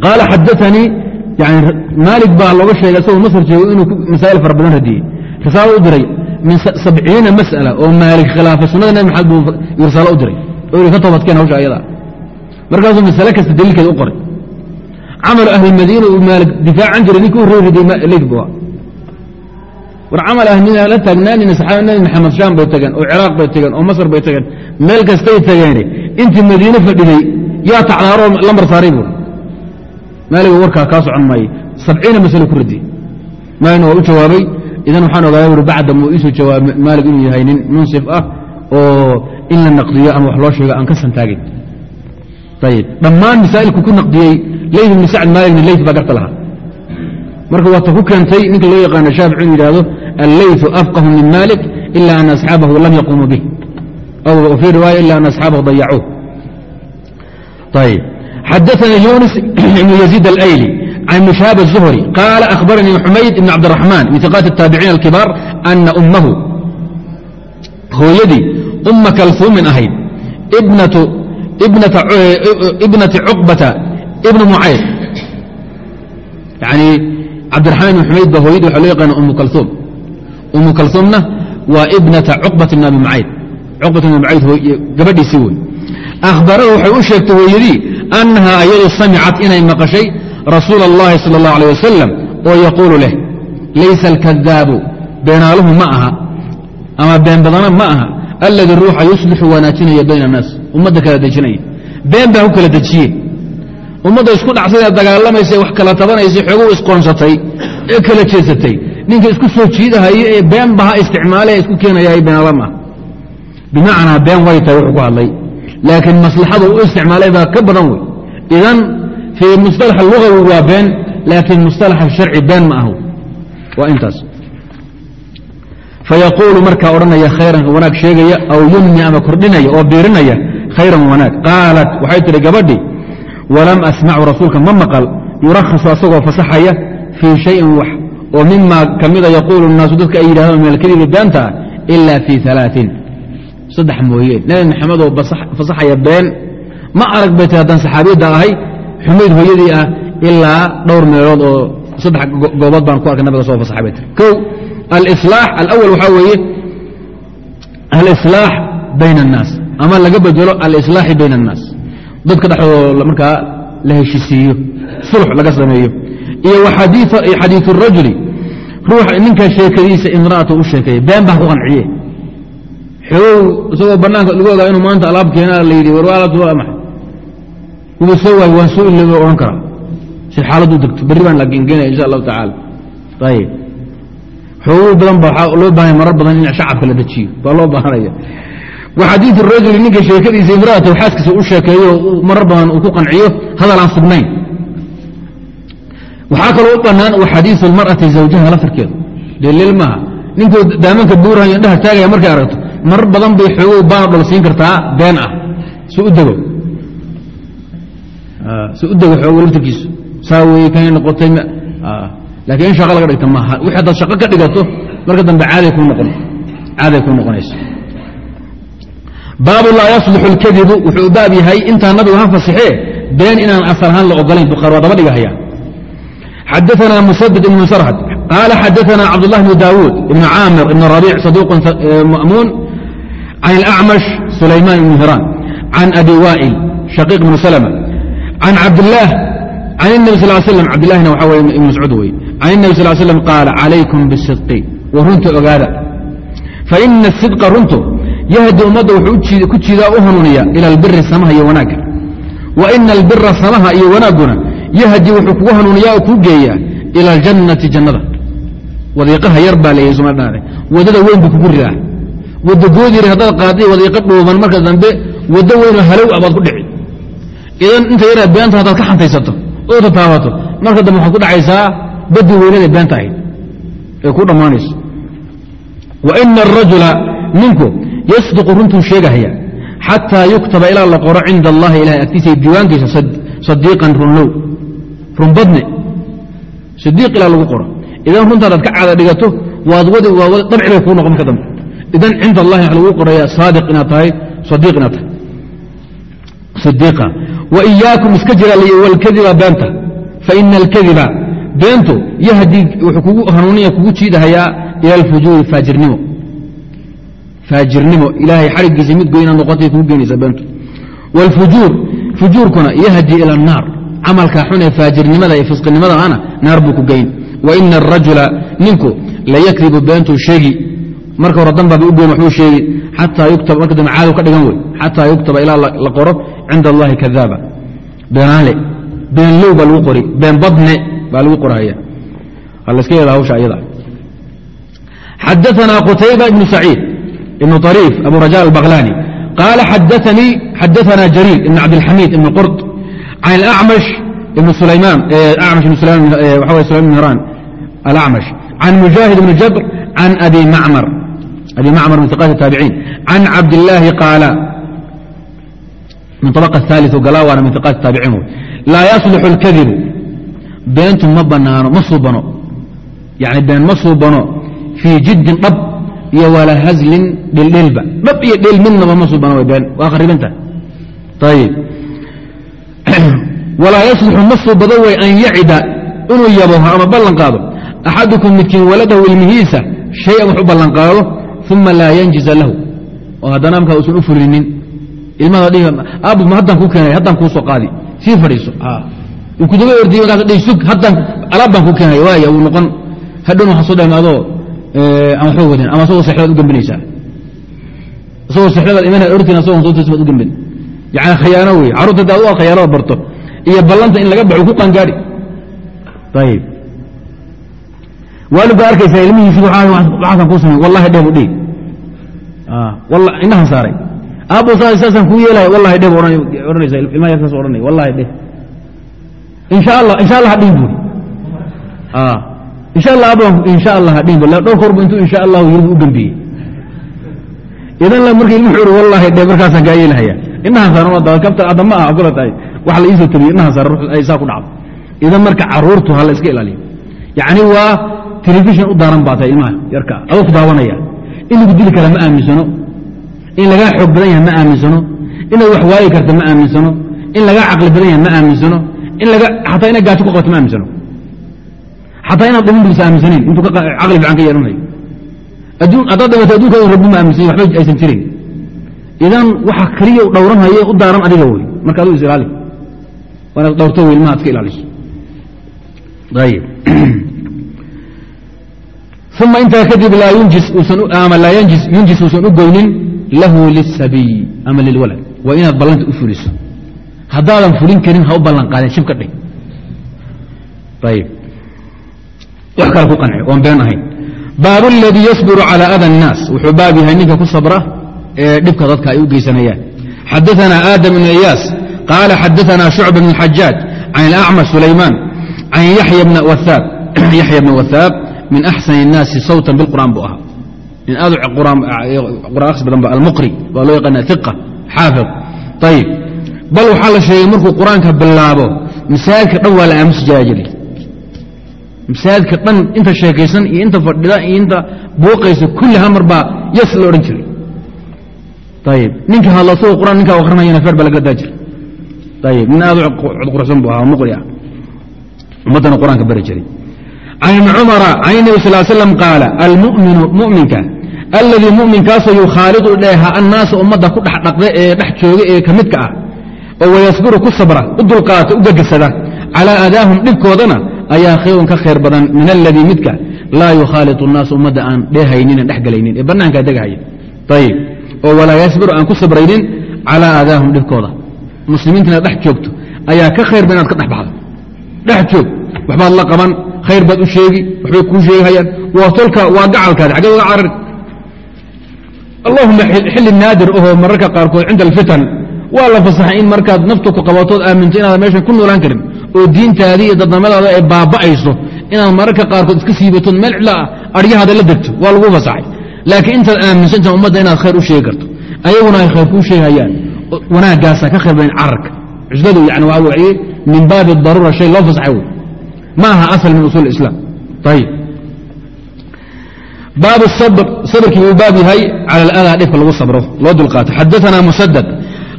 qaala xadaanii yani maalig baa looga sheegay isagoo masr joogo inuu masaa'il fara badan radiyey risaalo u diray min sabciina masأala oo maalig khilaafay sunada nabi maxamed buu risaalo u diray o ka toobadkeen hawsha ayada markaasuu masale kasta daliilkeeda u qoray. Camalu ahlilmadiina uu maalik difaacan jiray ninkii u ahaa war camal ahmina la taagnaanina saxaaba nabi maxamed shaam bay tageen oo ciraaq bay tageen oo masr bay tageen. Meel kastay tageene intii madiine fadhiday yaa tacdaaroo lambar saaray buur maaliga warkaa kaa socon maaye sabciina masalo ku radiyey maalina waa u jawaabay idan waxaan ogaaya buri bacda muu iisoo jawaabay maalig inuu yahay nin munsif ah oo in la naqdiyo ama wax loo sheego aan ka santaagin dhammaan masaa'ilku ku naqdiyey leyt ibni sacd maaligna leyt baa garta lahaa marka waata ku keentay ninka loo yaqaano shaafici inuu yidhahdo alleytu afqahu min malik ila ana asxaabahu lam yaqumuu bih aw fii riwaaya ila ana asxaabahu dayacuuh ayb xadaثnii yunis ibn yaziid alayli can ibn shahaab الzuhri qaala akhbaranii xumayd ibn cabdالraxmaan min iqaati الtaabiciin alkibaar ana ummahu hooyadii uma kalfuumin ahayd ibnati cuqbata ibn mucayd yani cabdiraxmaan ibn xumayd ba hooyadii waxa loo yaqaana umu kalsuum umu kalsuumna waa ibnata cuqbat ibn abi mucayd cuqbat ibn abi mucayd gabadhiisii wey akhbarahu waxay u sheegtay hooyadii annahaa ayadu samicat inay maqashay rasuula اllahi salى اllahu alيه wasalam oo yaquulu leh laysa alkadaabu beenaaluhu ma aha ama been badana ma aha alladii ruuxa yuslixu wanaajinaya bayna الnaas ummadda kala dejinaya. Been baa ku kala dejiye ummadda isku dhacsanee dagaalamaysa wax kala tabanaysa xoogu isqoonsatay ee kala jeesatay. Ninka isku soo jiidahaye ee been baha isku keenaya beenaala maaha bimacnaa been way tahay wuxuu ku hadlay. Laakiin maslaxadu u isticmaalay baa ka badan wey. Idan fii musطalax lugawi waa been laakiin musطalax sharci been ma ahu waa intaas. Fayaquulu markaa odhanaya khayran wanaag sheegaya aw yunmi ama kordhinaya oo biirinaya khayran wanaag. Qaalat waxay tidhi gabadhii walam asmacu rasuulka ma maqal. Yurakhasu asagoo fasaxaya fii shayin wax oo mimaa ka mida yaquulu naasu dadka ay yidhahdaan min alkadibi beenta ah ila fii alaain saddex mooyeen nebi maxamedoo fasaxaya been ma arag bay tii haddaan saxaabiyadda ahay xumayd hooyadii ah ilaa dhowr meelood oo saddex goobood baan ku arkay nabiga soo fasaxay bay tii kow alilaax alawal waxaa weeye alislaax bayna annaas ama laga bedelo alislaaxi bayn annaas. Dadka dhexdooda markaa la heshiisiiyo sulx laga sameeyo. Iyo xadiiu rajuli. Ruux ninka sheekadiisa imraata u sheekeeya been baa ku qanciye xogow isagoo bannaanka lagu ogaa inuu maanta alaab keenaa la yidhi war alaabta waa maxay? Wuu soo waay waan soo ilooba odhan karaa. Si xaaladdu degto berri baan lageengeenaya insha allahu tacaala. Ayib xooguu badan ba waxaa loo baahanaya marar badan in shacabka la dejiyo baa loo baahanaya waxadiiu rajuli ninka sheekadiisa imraata xaaskiisa u sheekeeyo marar badan uu ku qanciyo hadal aan sugnayn. Waxaa kaloo u bannaan xadiiu mar'ati zawjaha laftarkeeda deliil maaha ninkuu daamanka buurhayo indhaha taagaya markay aragto marar badan bay xoogow baana dhol siin kartaa been ah. Si u dego ah, si u dego xoogo laftarkiisu saa weeye kanay noqotay ah, laakiin in shaqa laga dhigta maaha. Wixi haddaad shaqo ka dhigato marka dambe caaday kuu noqonayso baabu laa yaslixu اlkadibu wuxuu baab yahay intaa nabigu ha fasixee been inaan asal ahaan la ogolayn bukhaari waa daba dhigahaya xadaثna msdd بn msrhd qal xadaثna cabdالlah بn dawuud ibn caamir ibn rabic صaduq ma'muun can اlأcmash sulayman ibn hiraan can abi wa'il shaqiiq bn slmة can cabdاlah can النbi sl slam cabdilahina waxa wey ibn mascuud wey can النbi sl slam qaala calaykum bالsidqi wa runta ogaada faina الsidqa runtu yahdi ummadda wuxuu ku jiidaa u hanuuniyaa ila albiri samaha iyo wanaagga. Wa ina albira samaha iyo wanaagguna yahdi wuxuu kugu hanuuniyaa oo kuu geeyaa ila aljannati jannada. Wadiiqaha yar baa leeyahay suma dhaade waddada weynbu kugu ridaa. Waddo goodiri haddaad qaaday wadiiqo dhuuban marka dambe waddo weynoo halow ah abaad ku dhici. Idan inta yaraad beenta haddaad ka xantaysato oo tataabato marka dambe waxaad ku dhacaysaa badi weynada beenta ahayd. Ee ku dhammaanayso. Wa ina arajula ninku yasduqu runtuu sheegahaya xataa yuktaba ilaa la qoro cinda allahi ilahay agtiisa diiwaankiisa sadiiqan runlow runbadne sidiiq ilaa lagu qoro idan runtaadaad ka caada dhigato waad wadi waa dabci bay kuu noqon marka dambe idan cinda allahi waxa lagu qoraya saadiq inaad tahay sadiiq inaad tahay sidiiqa wa iyaakum iska jira walkadiba beenta faina alkadiba beentu yahdi wuxuu kugu hanuuniya kugu jiidahayaa ila alfujuuri faajirnimo faajirnimo ilaahay xarigiisa mid goy inaad noqotay kugu geenaysa beentu wاlfujuur fujuurkuna yahdi ila الnaar camalka xun ee faajirnimada iyo fisqinimada ana naar buu ku geyn waina الrajula ninku layakdibu beentuu sheegi marka hore danbaaba u geyn waxbuu sheegi xataa yuktaba marka dambe caado ka dhigan wey xataa yuktaba ilaa la qoro cinda allahi kadaaba beenaale beenlow baa lagu qori been badne baa lagu qorahaya halaska yeeda hawsha ayada xadaثna qutayba ibnu saciid ibnu طariif abu raja albaqlani qaala xadaثna jariir ibn cabdilxamiid ibn qurt can acmash ibn sulaymaan acmash ibn sulayman waxa way sulayman ibn hiraan alacmash can mujaahid ibn jabr can abi macmar abi macmar min iqaat الtaabiciin can cabdillaahi qaala min طabqa الثaaliث galaawaana min iqaat الtaabiciin wey laa yaslixu اlkadibu beentu ma banaano ma suubano yani been ma suubano fii jiddin dhab iyo walaa hazlin dhildhilba dhab iyo dhil midnaba ma suubano way been waa kharibanta ayib walaa yaslixu ma suubado way an yacida inuu yaboho ama ballan qaado. Axadukum midkiin waladahu ilmihiisa shay-an wax u ballan qaado uma laa yanjiza lahu. Oo haddana markaa uusan u fulinin ma haddaan kuu keenay haddaan kuu qaadi. Sii fadhiiso. Uu kudaga ordiye markaas sug haddaan alaab baan kuu keenay. Waaya wuu noqon. Hadhown waxa soo dhahma adoo aan waxba wadin ama asagoo sexdaad u gembinaysaa isagoo sexdabaad imanaa ortin asagoo soo tis baad u gembin yani khayaano wey carruurta hadda adu aad khayaanada barto. Iyo ballanta in laga baxo ku qaangaari ayib waalid baa arkaysaa ilmihiisi waxaasan kuu samey wallahi dheh bu dhihi indhahan saaray. Aabbo saasaan kuu yeelaya wallahi dheh bu odhanaysa ilmaha yarkaas odhanaya wallahi dheh insha allah insha allah hadhihin buuri insha allah aabbo insha allah hadhihin bu dhowr korbu intuu insha allahu yirbu u gembiyey idan la marka ilmuhu wallahi dheh markaasaan kaa yeelahaya indhahan saaran waa daba kabta adda ma aha kula tahay wax la iisoo tabiyey indhahan saaran ruux saa ku dhacdo idan marka carruurtu ha la iska ilaaliyo yacni waa telefishin u daaran baa ilmaha yarka. Adoo ku daawanaya in lagu dili kara ma aaminsano in lagaa xoog badan yahay ma aaminsano inaad wax waayi karta ma aaminsano in lagaa caqli badan yahay ma aaminsano in laga xataa inaad gaajo ku qabato ma aaminsano xataa inaad dhimin bisa aaminsanayn. Intuu caqli fiican ka yeelanayo haddaad dhimato adduunka rabbi ma aaminsan waxba aysan jirin. Idan waxa keliya dhowranhayo u daaran adiga wey marka aduu is ilaali. Waa dhowrto wey ilmaha iska ilaaliso. Ayib uma intaa kadib laa yunjis uusan u goynin lahu lisabiy ama lilwalad. Waa inaad ballanta u fuliso. Haddaadan fulin karin ha u ballan qaadeen shib ka dhig. Ayib wax kale ku qanci oon been ahayn baabu اladii yasbiru calى ada الnaas wuxuu baab yahay ninka ku sabra ee dhibka dadka ay u geysanayaan xadaثna aadam bn iyaas qaala xadaثna shucba bn xajaaj can اlأcmash sulaymaan can yaxya bna wahaab min axsan الnaasi sawta biاlqur'an buu ahaa nin aad qur'aan akhris badan ba almuqri waa loo yaqaana iqa xaafid ayib bal waxaa la sheegay markuu qur-aanka bilaabo masaajidka dhan waa la aamusi jiraa jiri masaajidka dhan inta sheekaysan iyo inta fadhida iyo inta buuqaysa kulli hal mar baa yes la odhan jiray. Ayib ninka hadla asagoo quraan ninkaa akrinayana feer baa lagala daa jira ayib nin aad codquruxsan buu ahaa muqri ah ummaddana qur'aanka bari jiray. Can cumara can nebi sal slam qaala almuminu muminka alladii muminkaasoo yukhaalidu dheeha annaasa ummadda ku dhex dhaqda ee dhex jooga ee ka midka ah oo wayasbiru ku sabra u dulqaata u gegesada calaa aadaahum dhibkoodana ayaa khayrun ka khayr badan min aladii midka laa yukhaalitu الnaas ummadda aan dheehaynin aan dhex gelaynin ee bannaankaa degahaya ayib oo walaa yasbiru aan ku sabraynin calaa aadaahum dhibkooda. Muslimiintana dhex joogto ayaa ka khayr badan inaad ka dhex baxdo. Dhex joog. Waxbaad la qaban khayr baad u sheegi waxbay kuu sheegahayaan. Waa tolka waa gacalkaadi xaggee uga carari. Allahuma xilli naadir ahoo mararka qaarkood cinda alfitan. Waa la fasaxay in markaad naftu ku qabatood aaminto inaad meeshan ku noolaan karin oo diintaadii iyo dadnimadaada ay baaba'ayso inaad mararka qaarkood iska siibatood meel cidla ah aryahaada la degto waa lagu fasaxay laakiin intaad aaminsantaha ummadda inaad khayr u sheegi karto ayaguna ay khayr kuu sheegayaan. Wanaaggaasa ka khayr badan cararka. Cusladu yani waa weye min baabi daruura shay loo fasaxay wey. Ma aha asal min usuul islaam ayib baab sabr sabrkii uu baab yahay cala aladaa dhibka lagu sabro loo dulqaato xadaana musadad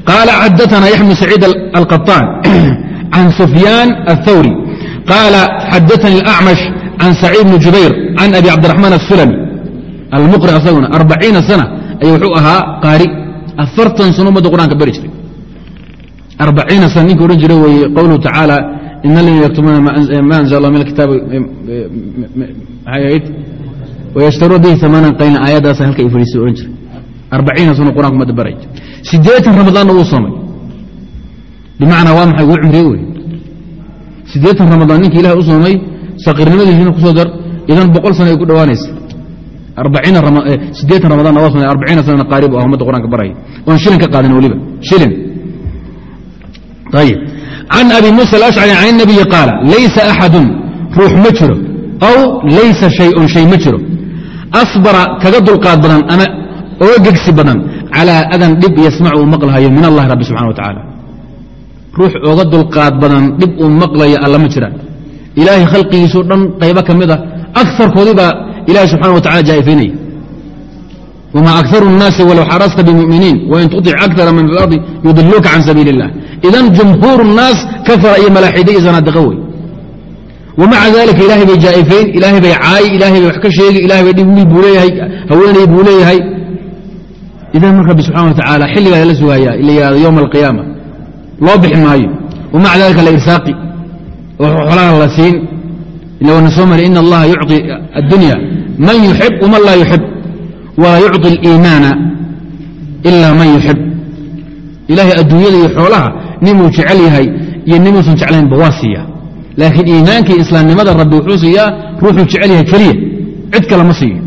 qaala xadaana bn saciid alqaطaan can sufyaan aلthawri qaala xadaanii اlأcmash can saciid bni jubayr can abi cabdiraxmaan asulami almuqri asaguna arbaciina sana ayuu wuxuu ahaa qaari afartan sano ummadda qur'anka bari jiray arbaciina sana ninka odhan jiray weeye qowluhu tacaala in aladiina yaktumuuna ma anzl allah min alkitaab maxay ahayd wayashtaruuna bihi amaanan qaylan aayaddaasa halka ay fadhiisay odhan jiray arbaciina sano qur'anka ummadda baray siddeetan ramadaanna wuu soomay bimacnaa waa maxay? Wuu cumriye wey siddeetan ramadaan ninka ilahay u soomay saqiirnimadiisina ku soo dar idan boqol sana ay ku dhowaanaysa sideetan ramadaan waa soomay arbaciina sanana qaari bu ah ummadda qur'anka baraya oon shilin ka qaadan weliba. Shilin ayib can abi muusa alashcari can الnabiyi qaala laysa axadun ruux ma jiro. Aw laysa shayun. Shay ma jiro. Asbara kaga dulqaad badan ama oga gegsi badan calaa adan dhib yasmacu uu maqlahayo min allahi rabbi subxana wa tacaala ruux oga dulqaad badan dhib uu maqlayo alla ma jiraan ilaahay khalqigiisao dhan qaybo ka mid a akarkoodii baa ilahi subxana wa tacala jaa'ifaynaya wma akaru الnaasi walow xarasta bimuminiin wain tuطic akara man fi اlardi yudiluuka can sabiili اllah idan jumhuur الnaas kafara iyo malaaxida iyo zanaadiqa wey wmaca dalika ilahay bay jaa'ifayn ilaahay bay caayi ilahay bay wax ka sheegi ilahay bay dhib wiil buu leeyahay haweenay buu leeyahay idan mar rabbi subxana wa tacaala xilligaa lala sugaya la yihahdo yowma alqiyaama loo bixi maayo wamaca dalika la irsaaqi oo xolaha la siin ila wana soo mari in allaha yucطi addunya man yuxib waman laa yuxib walaa yucطi اliimaana ila man yuxib ilahay adduunyada iyo xoolaha ninuu jecel yahay iyo ninuusan jeclaynba waa siiya laakiin iimaanka iyo islaamnimada rabbi wuxuu siiyaa ruuxuu jecel yahay keliya cid kale ma siiyo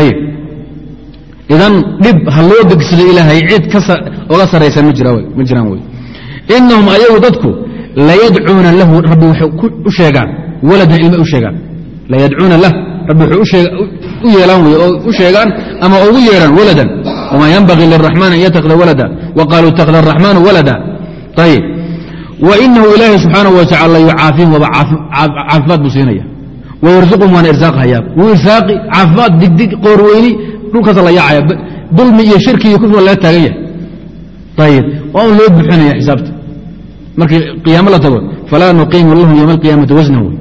ayib idan dhib ha loo degsado ilaahay cid oga saraysan ma jiraan wey inahum ayagu dadku layadcuuna lahu rabbi waxay u sheegaan waladan ilma u sheegaan layadcuuna lah rabbi waxay u yeelaan wey oo u sheegaan ama ugu yeedhaan waladan wamaa yanbagii liraxmaan an yatakida walada wa qaaluu araxmaanu walada ayib wainahu ilaahi subxaanahu wa tacala yucaafihim caafimaad buu siinaya wayarsuqhum waana irsaaqhayaa wuu irsaaqi caafimaad digdig qoorweyni dhulkaasa la yaacaya dulmi iyo shirki iyo kufriga laga taagan yahay ayib waa un loo buxinaya xisaabta markii qiyaamo la tago falaa nuqiimu lahum yowma alqiyaamati wasnan wey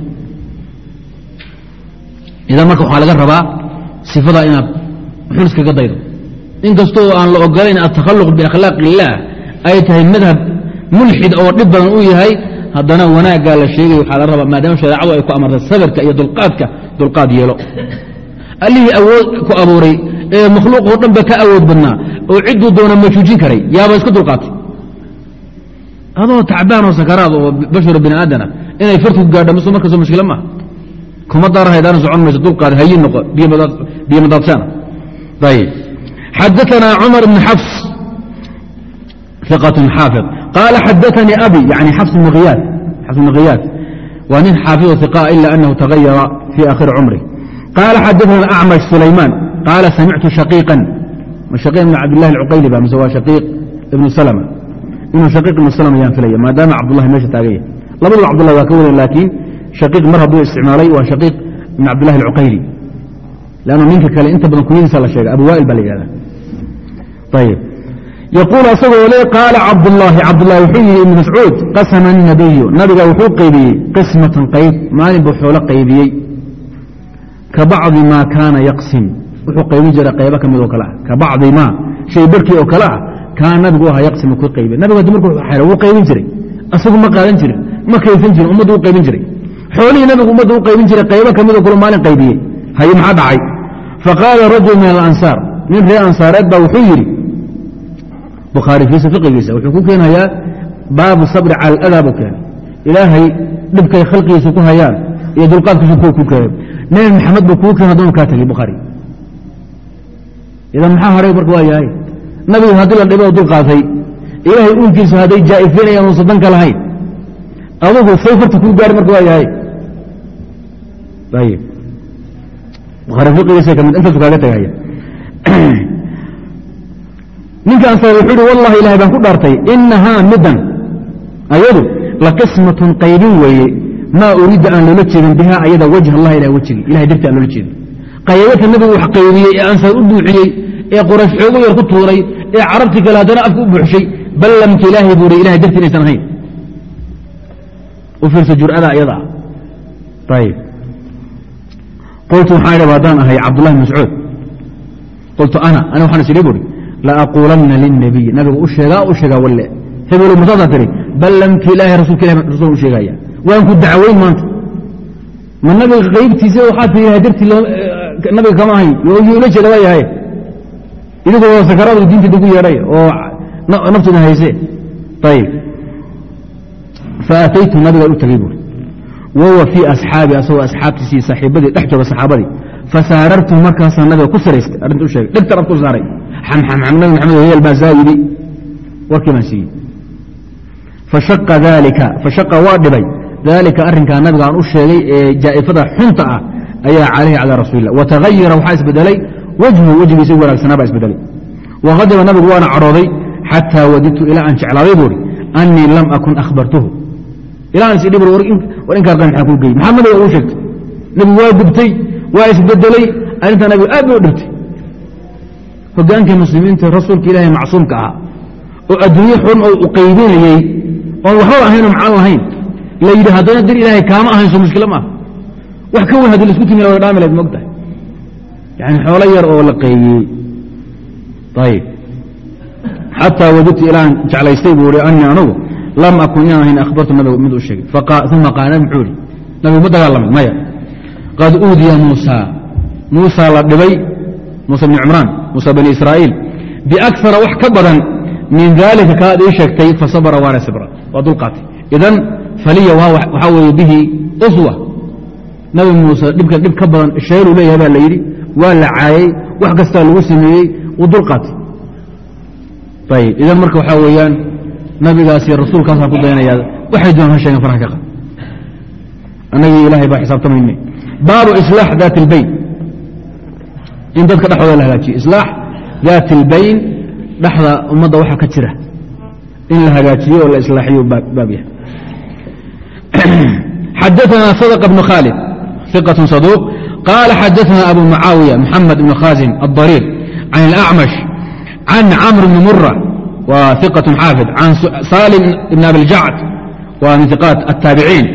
idan marka waxaa laga rabaa sifadaa inaad xun iskaga daydo. Inkastoo aan la ogolayn atakhaluq biakhlaaq illaah ay tahay madhab mulxid oo dhib badan uu yahay haddana wanaaggaa la sheegay waxaa la rabaa maadaama shareecadu ay ku amartay sabirka iyo dulqaadka dulqaad yeelo. Allihii awood ku abuuray ee makhluuqoo dhanba ka awood badnaa oo cidduu doona ma juujin karay yaaba iska dulqaatay adoo tacbaanoo sakaraad oo bashar bini aadana inay fartu gaadha m markaso mushkila maaha kuma darahaydaana socon mayso dulqaada hayin noqo biyo madaadsaana ayb xadaanaa cumar ibn xafs iqatun xaafid qaala xadaanii abi yani xafs ibn khiyaad waa nin xaafido iqa ila anahu tagayara fii akhiri cumri qaala xadaana acmash sulaymaan qaala samictu shaqiiqan shaqiiq ibn cabd lahi ba mise waa shaqiiq ibnu salma inuu shaqiiq ibnu salm ayaan filaya maadaama cabdullahi meesha taagan yahy labaduba cabdullahi waa ka wadan laakiin shaqiiq mar hadduu isticmaalay waa shaqiiq ibn cabdillahi alcuqayli. Lannu ninka kale inta badan kunyadiisa la sheega abu waa'il baa la yihahda ayb yaquul asagoo le qaala cabdullaahi cabdullahi wuxuu yihi ibnu mascuud qasama nabiyu nabiga wuxuu qaybiyey qismatan qayb maalin buu xoolo qaybiyey. Ka bacdi maa kaana yaqsim. Wuxuu qaybin jiray qaybo ka mid oo kale ah. Ka bacdi maa shay barkii oo kale ah kaana nabigu ahaa yaqsimu ku qaybiy nabigu haddi markuu xero wuu qaybin jiray. Asagu ma qaadan jirin ma kaysan jirin ummaddu u qaybin jiray. Xoolihii nabigu ummadda u qaybin jiray qaybo ka midoo kale maalin qaybiyey. Haye maxaa dhacay? Faqaala rajul min alansaar nin reer ansaareed baa wuxuu yidhi bukhaari fiisa fiqigiisa wuxuu ku keenayaa baabu sabri cala aladaa buu keenay. Ilaahay dhibkay khalqigiisa ku hayaan iyo dulqaadkiisu ku ku keenay. Nebi maxamed buu kuu keenay haddanu kaa tegey bukhaari. Idan maxaa hadhay marka waa yahay nabigu haddii la dhibay oo dulqaatay ilaahay uunkiisa hadday jaa'ifinayaan uusan danka lahayn. Adugu say farta kuu gaari marka waa yahay. Ayib bukhaari fiqigiisa ka mid intaasu kaaga tegaya ninkaan sa wuxuu uhi wallahi ilahay baan ku dhaartay inahaa midan. Ayadu laqismatun qaybin weeye. Maa uriida aan loola jeedin bihaa ayada wajh allah ilah wejigii ilahay darti aan loola jeedin. Qaybata nabigu wax qaybiyey ee ansaar u buuxiyey ee qoraysh xoogo yar ku tuuray ee carabtii kale haddana afka u buuxshay ballamka ilaahay buuri ilahay darti inaysan ahayn. U fiirsa jur'ada ayada. Ah ayib qultu waxaan idhab haddaan ahay cabdullahi mascuud. Qultu ana ana waxaan is idhi buuri laaquulanna lilnabiy nabiga u sheegaa u sheegaa walle. Hebelo masaasaa tiri ballamka ilaahay rasuulka ilahi rasul u sheegaya waan ku dacweyn maanta. Ma nabiga qaybtiisa waxaa tii ilahay dartii nabiga kama ahayn ila jeeda waa yahay idigoo sakaraadu diinteeda ku yeedhay oo naftuda hayse ayib faataytu nabigaan u tagay buuri wahuwa fii asxaabi asagoo asxaabtiisii saaxiibadii dhex jooga saxaabadii fasaarartu markaasaa nabiga ku saraystay. Arrinta u sheegay dhegtan ku saaray. Xamxamxam nabi maxamed heyal baa saa warkii baan siiyey. Fashaqa daalika fashaqa waa dhibay. Daalika arrinkaa nabiga u sheegay ee jaa'ifada xunta ah ayaa calayhi calaa rasuulilah watahayara waxaa isbedelay wejhu wejigiisa u wanaagsanaa baa isbedelay waqadiba nabigu waana cadhooday xataa wadidtu ilaa aan jeclaaday buuri annii lam akun akhbartuhu ilaa is idhi war inkaa qan maxaa kuu geyy maxaa nabiga ugu sheegtay nebigu waa gubtay waa isbedelay arrintaa nabigu aad bay u dhibtay hogaankii muslimiinta rasuulka ilaahay macsuumka ahaa oo adduunye xun oo u qaybinayey oon waxba ahaynoo macaan lahayn la yidhi haddana dir ilaahay kaama ahayn soo mushkila maaha wax ka weyn haddii la isku timi way dhaami lahayd mogtahay yani xoolo yar oo la qaybiyey ayib xataa wajidtu ilaan jeclaystay buu ihi anii anugu lam akun inaan ahayn akhbartu nabiga mid u sheegay uma qaala muxuu ihi nabigu ma dagaalamay maya qad uudiya muusa muusa la dhibay muusa bni cumraan muusa bani israa'iil biakara wax ka badan min daalika kaad ii sheegtay fasabra waana sabra waa dulqaatay idan faliya waxaa weeye bihi uswa nabi muuse dhibka dhib ka badan sheeluu leeyahay baa la yidhi waa la caayey wax kastaa lagu sameeyey wuu dulqaatay ayib idan marka waxaa weeyaan nabigaas iyo rasuulkaasaan ku dayanaya waxay doonaan ha sheegen farxa ka qad annagii ilahay baa xisaabtamayne baabu islaax daat اlbayn in dadka dhexdooda la hagaajiyo islaax daat اlbayn dhexda ummadda waxa ka jira in la hagaajiyo oo la islaaxiyo baab yahay xadaثna صدق بن khالد ثقة صدوq قال xadaثna أبو معاaوية محمد بن khازم الضرير عن الأعمش عن cمر بن مرة و ثقة xاaفظ عن sالم بن أبي الجعد و من ثقاaت التاaبعين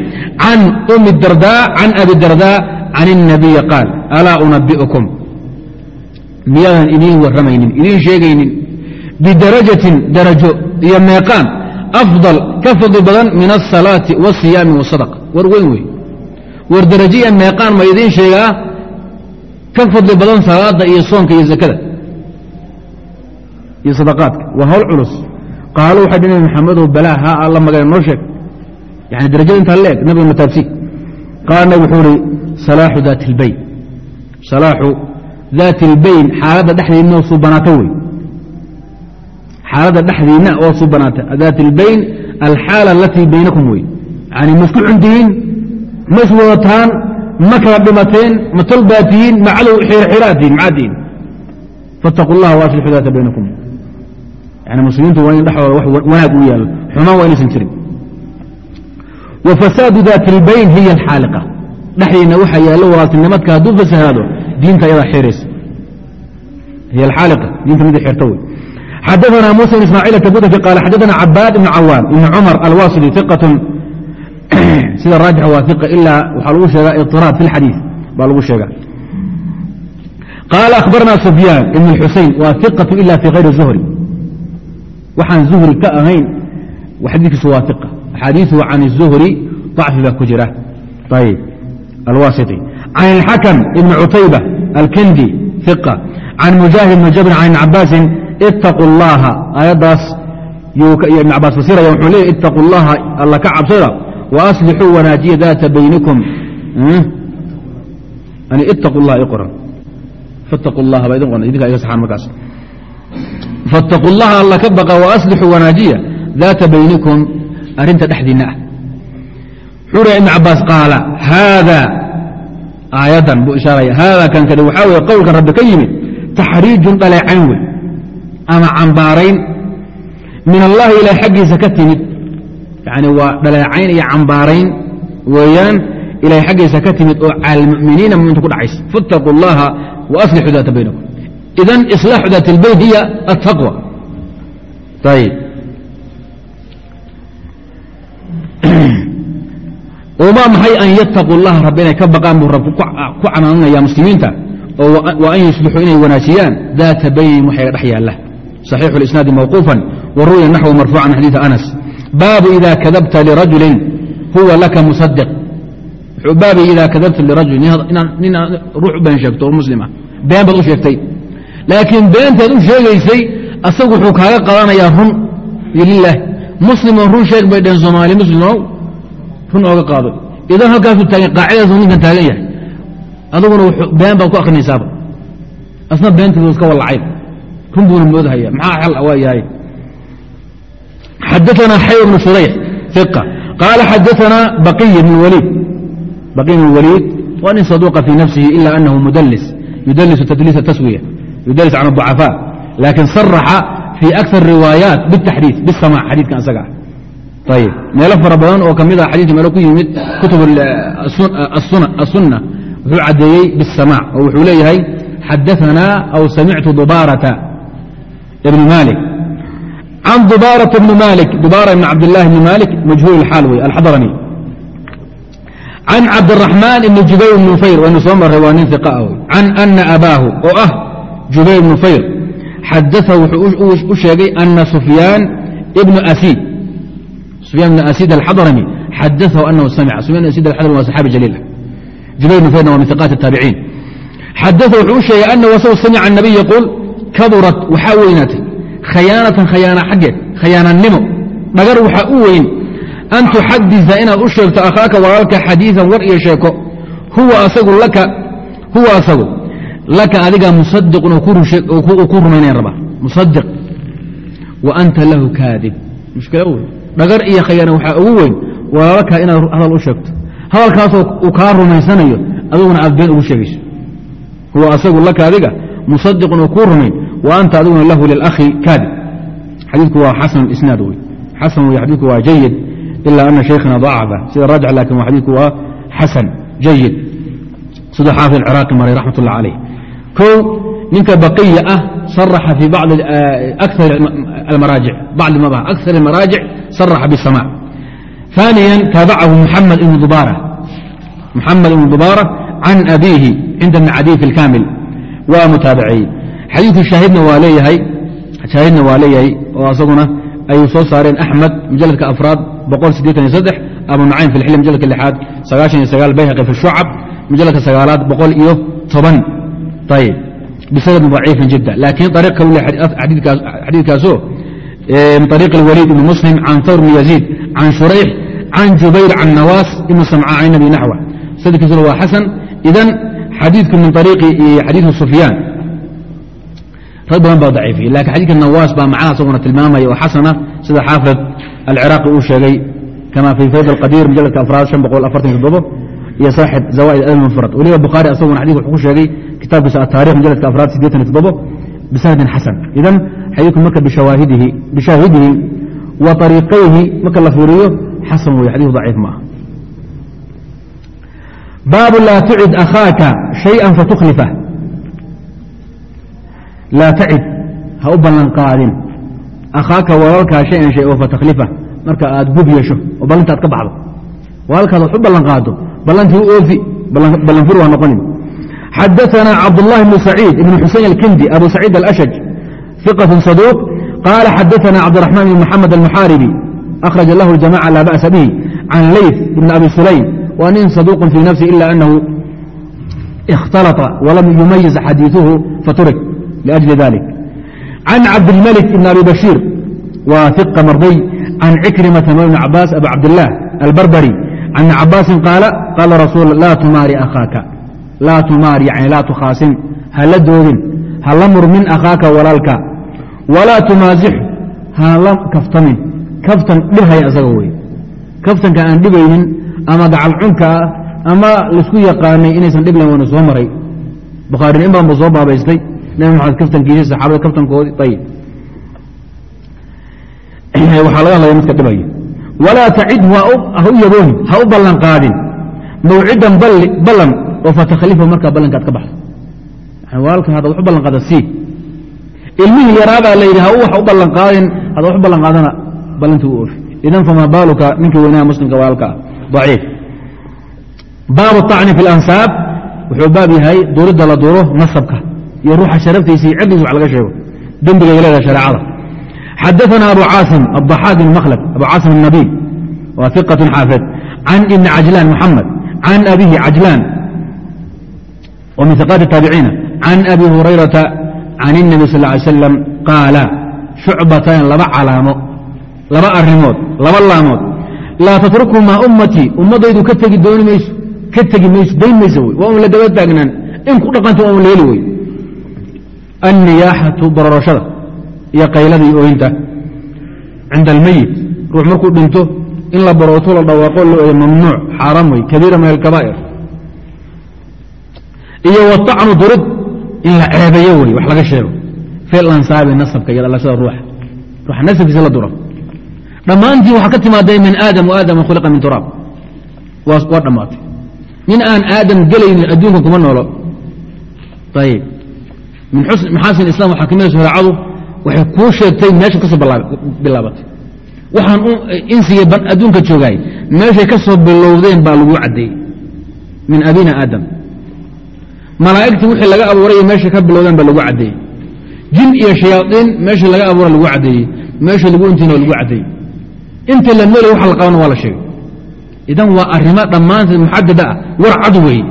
عن أم الدرداء عن أبي الدرداء عن النبي قاaل ألاa أنبئكم miyaadan idiin warramaynin idiin sheegaynin bidarajatin darajo iyo meeqaan afضal ka fadli badan min الصalaaةi والصiyaami والصadقة war weyn wey war darajo iyo meeqaan ma idiin sheegaa ka fadli badan salaada iyo soonka iyo zakada iyo sadaqaadka waa hawl culus qaalo waxay dhi nabi maxamedow balaa haa alla magana noo sheeg yani darajada intaa leeg nabiga mataabsi qaala nabig wuxuu ihi salaaxu daati اlbayn salaaxu daati اlbayn xaaladda dhexdiinna oo suubanaata wey xaaladda dhexdiinna oo suubanaata daati اlbayn alxaala alatii baynakum wey yani ma isku cuntihiin ma iswadataan ma kala dhimateen ma tolbaatihiin ma cadow xiraatihiin maxaatihiin faاtaqu اllaha waaslixu daata baynakum yani muslimiintu waa in dhexdooda wax wanaag u yaalo xumaan waa inaysan jirin wa fasaadu daati اlbayn hiya alxaaliqa dhexdiinna waxa yaallo walaaltinimadka hadduu fasahaado diinta ayadaa xiraysa hiy alxaaliqa diinta mid xirta wey xadaثna muسى بن ismاعيل التبوتكي قال xadaثna cabاad بن cawاn بن cmر alwاصلي ثiqة sida raajix waa ثiq ilaa waxaa lagu sheegaa iطiraab fi اlxadiiث baa lagu sheega qaala akhbarna سufyaan ibn الxusein waa ثiqaة ila fi غayri الzuhri waxaan zuhri ka ahayn xadiikiisu waa ثiqa axaadiiثu can الzuhri ضacfi baa ku jira ayb alwasiطي can الxakم ibn cutayba alkindi ثiqة can mujaahid bn jabr can ibn cabaasin ittaquu اllaha aayaddaas ibn cabaas fasiraya wuxuu leeyay ittaquu اllaha alla ka cabsada waaslixuu wanaajiya daata baynikum ittaqu اllaha iqran fattaqu llaha baa idin qoran idinka iga saxaan markaas fattaqu llaha alla ka baqa wa aslixuu wanaajiya daata baynikum arrinta dhexdiinna ah wuxuu ibn cabaas qaala haada aayaddan buu ishaaraya haada kan kani waxaa weye qowlkan rabbi ka yimid taxriijun dhaleecayn wey ama cambaarayn min allahi ilaah xaggiisa ka timid yani waa dhaleecayn iyo cambaarayn weeyaan ilahay xaggiisa ka timid oo cala almu'miniina muminta ku dhacaysa faاtaquu اllaha waaslixuu daata baynakum idan islaaxu daat اlbayt hiya ataqwa ayb uma maxay an yattaquu اllaha rabbi inay ka baqaan buu rabbi ku canaananaya muslimiinta oo wa an yuslixuu inay wanaajiyaan daata baynihim waxay dhex yaalla صaxiixu اlisnaadi mawquufan wa ru'ya naxwu marfuucan xadiiث anas baabu ida kadabta lirajulin huwa laka musadiq wuxuu baabay ida kadabta lirajulin nin ruux been sheegto oo muslima been baad u sheegtay. Laakiin beenteed u sheegaysay asagu wuxuu kaaga qadanayaa run. Lilah muslimoo run sheeg bay dheheen soomaali muslimow run ooga qaado. Idan halkaasuu taagan qaacidaasu ninkan taagan yahay. Aduguna been baad ku akrinaysaaba asna beenteedu iska wallacayb. Run buuna moodhaya maxaa xal waa yahay xadaثna xay bnu shurayx iqa qaala xadaثna baqiy bn waliid baqiy bn waliid waa nin saduuqa fii nafsihi ila anahu mudlis yudlisu tadliisa taswiya yudlis can الضucafاء laakin saraxa fii akar riwaayaat bالtaxdiiث bالsamac xadiidkan isaga ah ayb meelo fara badan oo kamid a xadidka meelo ku yimid kutub الsunna wuxuu caddeeyey bالsamac oo wuxuu leeyahay xadaثna aw samictu dubaarata ibn malik can dubaarata bni malik dubaara ibn cabdillaahi bni malik majhuul ilxaal wey alxadarani can cabdiraxmaan ibni jubayr ibni nufayr waynu soo marray waa nin iqa ah can ana abaahu oo ah jubayr ibn nufayr xadaahu wuxuu u sheegay ana sufyaan ibnu asiid sufyan ibn asiid alxadarani xadaahu anahu samica sufyan asiid alxadarani waa saxaabi jaliil jubayr ibn nufeyrna waa min iqaati taabiciin xadaahu wuxuu u sheegay anahu asagu samica anabiy yaquul kadurat waxaa weynaatay khayaanatan khayaana xaggeed khayaanannimo. Dhagar waxaa u weyn an tuxadisa inaad u sheegto akhaaka walaalka xadiiثan war iyo sheeko huwa asagu laka adiga musadiqun oo ku rumaynayn rabaa musadiq wa anta lahu kaadib. Mushkilo wey dhagar iyo khayaana waxaa ugu weyn walaalka inaad hadal u sheegto. Hadalkaasoo uu kaa rumaysanayo adiguna aad been ugu sheegayso. Huwa asagu laka adiga musadiqun oo kuu rumayn anta adiguna lahu lilahi kaadib xadiiku waa xasan isnaad wey xasan wey xadiiku waa jayid ilaa ana shaykhana dacafa sida raajic laakiin xadiiku waa xasan jayid siduu xaafid ciraaqi maray raxmat ullah calayh kow ninka baqiya ah saraxa fii bacd akar maraajic saraxa bisamac ثaaniya taabacahu muxamed ibn dubaara can abiihi cinda bni cadiy fi waa mutaabaceeyey xadiiku haahidna waa leeyahay oo asaguna ay soo saareen axmed mujaladka afraad abu nucaym fi xil mujaladka lixaad bayhaqi fi shucab mujaladka sagaalaad bisanadin daciifin jidda. Laakiin ariiq kalu xadiidkaasoo ariiq اlwaliid ibn muslim can thawr bn yaziid can shurayx can jubayr can nawaas ibn samca can nabi naxwa sanadkiisuna waa xasan. Idan xadiidku min ariiqi xadiidu sufyaan rag badan baa daciifiyey laakiin xadidka nawaas baa macnaha isaguna tilmaamaya oo xasana sida xaafid alciraaqi uu sheegay kama fii fayd alqadiir mujaladka afraad iyo saaxib zawa'id adab mufrad weliba bukhaari asaguna xadidka wuxuu ku sheegay kitaabkiisa ataarikh mujaladka afraad bisanadin xasan. Idan xadiidku marka bishaahidihi wa ariiqayhi marka la fiiriyo xasan wey xadiidku daciif ma baabu laa tucid akhaaka shayئa fatukhlifah laa tacid ha u ballan qaadin akhaaka walaalkaa shayan shay oo fataklifa marka aad gub yeesho oo ballanta aad ka baxdo walaalkaad wax u ballan qaado ballantii u oofi ballanfur waa noqonin xadaثna cabdالlahi bn saciid ibn xusein alkindi abu saciid alashaj ثiqaة saduuq qaala xadaثna cabdالرaحmaan bn mxamed almuxaaribi akhraja lahu اljamaca laa ba'sa bihi can leyth ibn abi sulaym wa nin saduuq fii nafsi ila anahu اkhtalطa walam yumayiz xadiiثuhu faturik لأجل ذلك عن عبدالملك بن أبي بشير وثق مرضي عن عكرمة مولى بن عباس أبو عبد الله البربري عن ابن عباس قال قال رسول لا تماري أخاك لا تماري يعني لا تخاصم hala doodin hala murmin akhaaka walaalka walaa tumaasixu hala kaftamin kaftan dhibhaya asaga wey kaftanka aan dhibaynin ama gacalcunka ah ama laisku yaqaanay inaysan dhib layn waana soo maray bukhaarina in badan ba soo baabaystay nabi maxamed kaftankiisii saxaabada kaftankoodii ayib waxaa laga hadlaya midka dhibaya walaa tacidhu ha u yabooni ha u ballan qaadin. Mawcidan ballan oo fatakhlifa markaa ballankaad ka baxdo. Walaalka haddaad wax u ballan qaada sii. Ilmihii yaraabaa layidhi ha wax u ballan qaadin haddaad wax u ballan qaadana ballantii u oofi idan famaa baaluka ninkii weynaha muslimka walaalka ah? Daciif. Baabu طacni fi اlansaab wuxuu baab yahay duridda la duro nasabka iyo ruuxa sharaftiisa iyo cirdiisa wax laga sheego dembiga leeda shareecada xadaثna abu caasim الضaxaaq بn mklb abu caasim الnabiy waa iqaة xaafid can ibni cajlaan mxamed can abihi cajlaan wa min iqaati الtaabiciina can abi hurayrata can الnabi sal ly slam qaala shucbatayn laba calaamo laba arimood laba laamood laa tatrukumaa ummatii ummaddaydu ka tegi dooni mayso ka tegi mayso dayn mayso wey waa un la daba taagnaan in ku dhaqanta waa un la heli wey anniyaaxatu bararashada iyo qaylada iyo ooyinta cinda almeyit ruux markuu dhinto in la barooto la dhawaaqo la ooyo mamnuuc xaaraam wey kabiira min alkabaa'ir iyo watacnu durid in la ceebeeyo wey wax laga sheego fil ansaabi nasabka iyo dhalashada ruuxa ruuxa nasabkiisa la duro dhammaantii waxaa ka timaadee min aadam aadama khuliqa min turaab waa dhammaatay nin aan aadam gelaynin adduunka kuma noolo ayib min maxaasin islam waxaa kamida shareecadu waxay kuu sheegtay meesha ka soo bilaabatay. Waxaan insiga adduunka joogaay meeshay ka soo bilowdeen baa lagu caddeeyey min abina aadam. Malaa'igtii wixii laga abuuray meeshay ka bilowdeen baa lagu caddeeyey. Jin iyo shayaaiin meeshii laga abuura lagu caddeeyey meesha lagu intiina lagu caddeeyey. Inta la noolay waxa la qabana waa la sheegay. Idan waa arrimo dhammaanteed muxadada ah war cad wey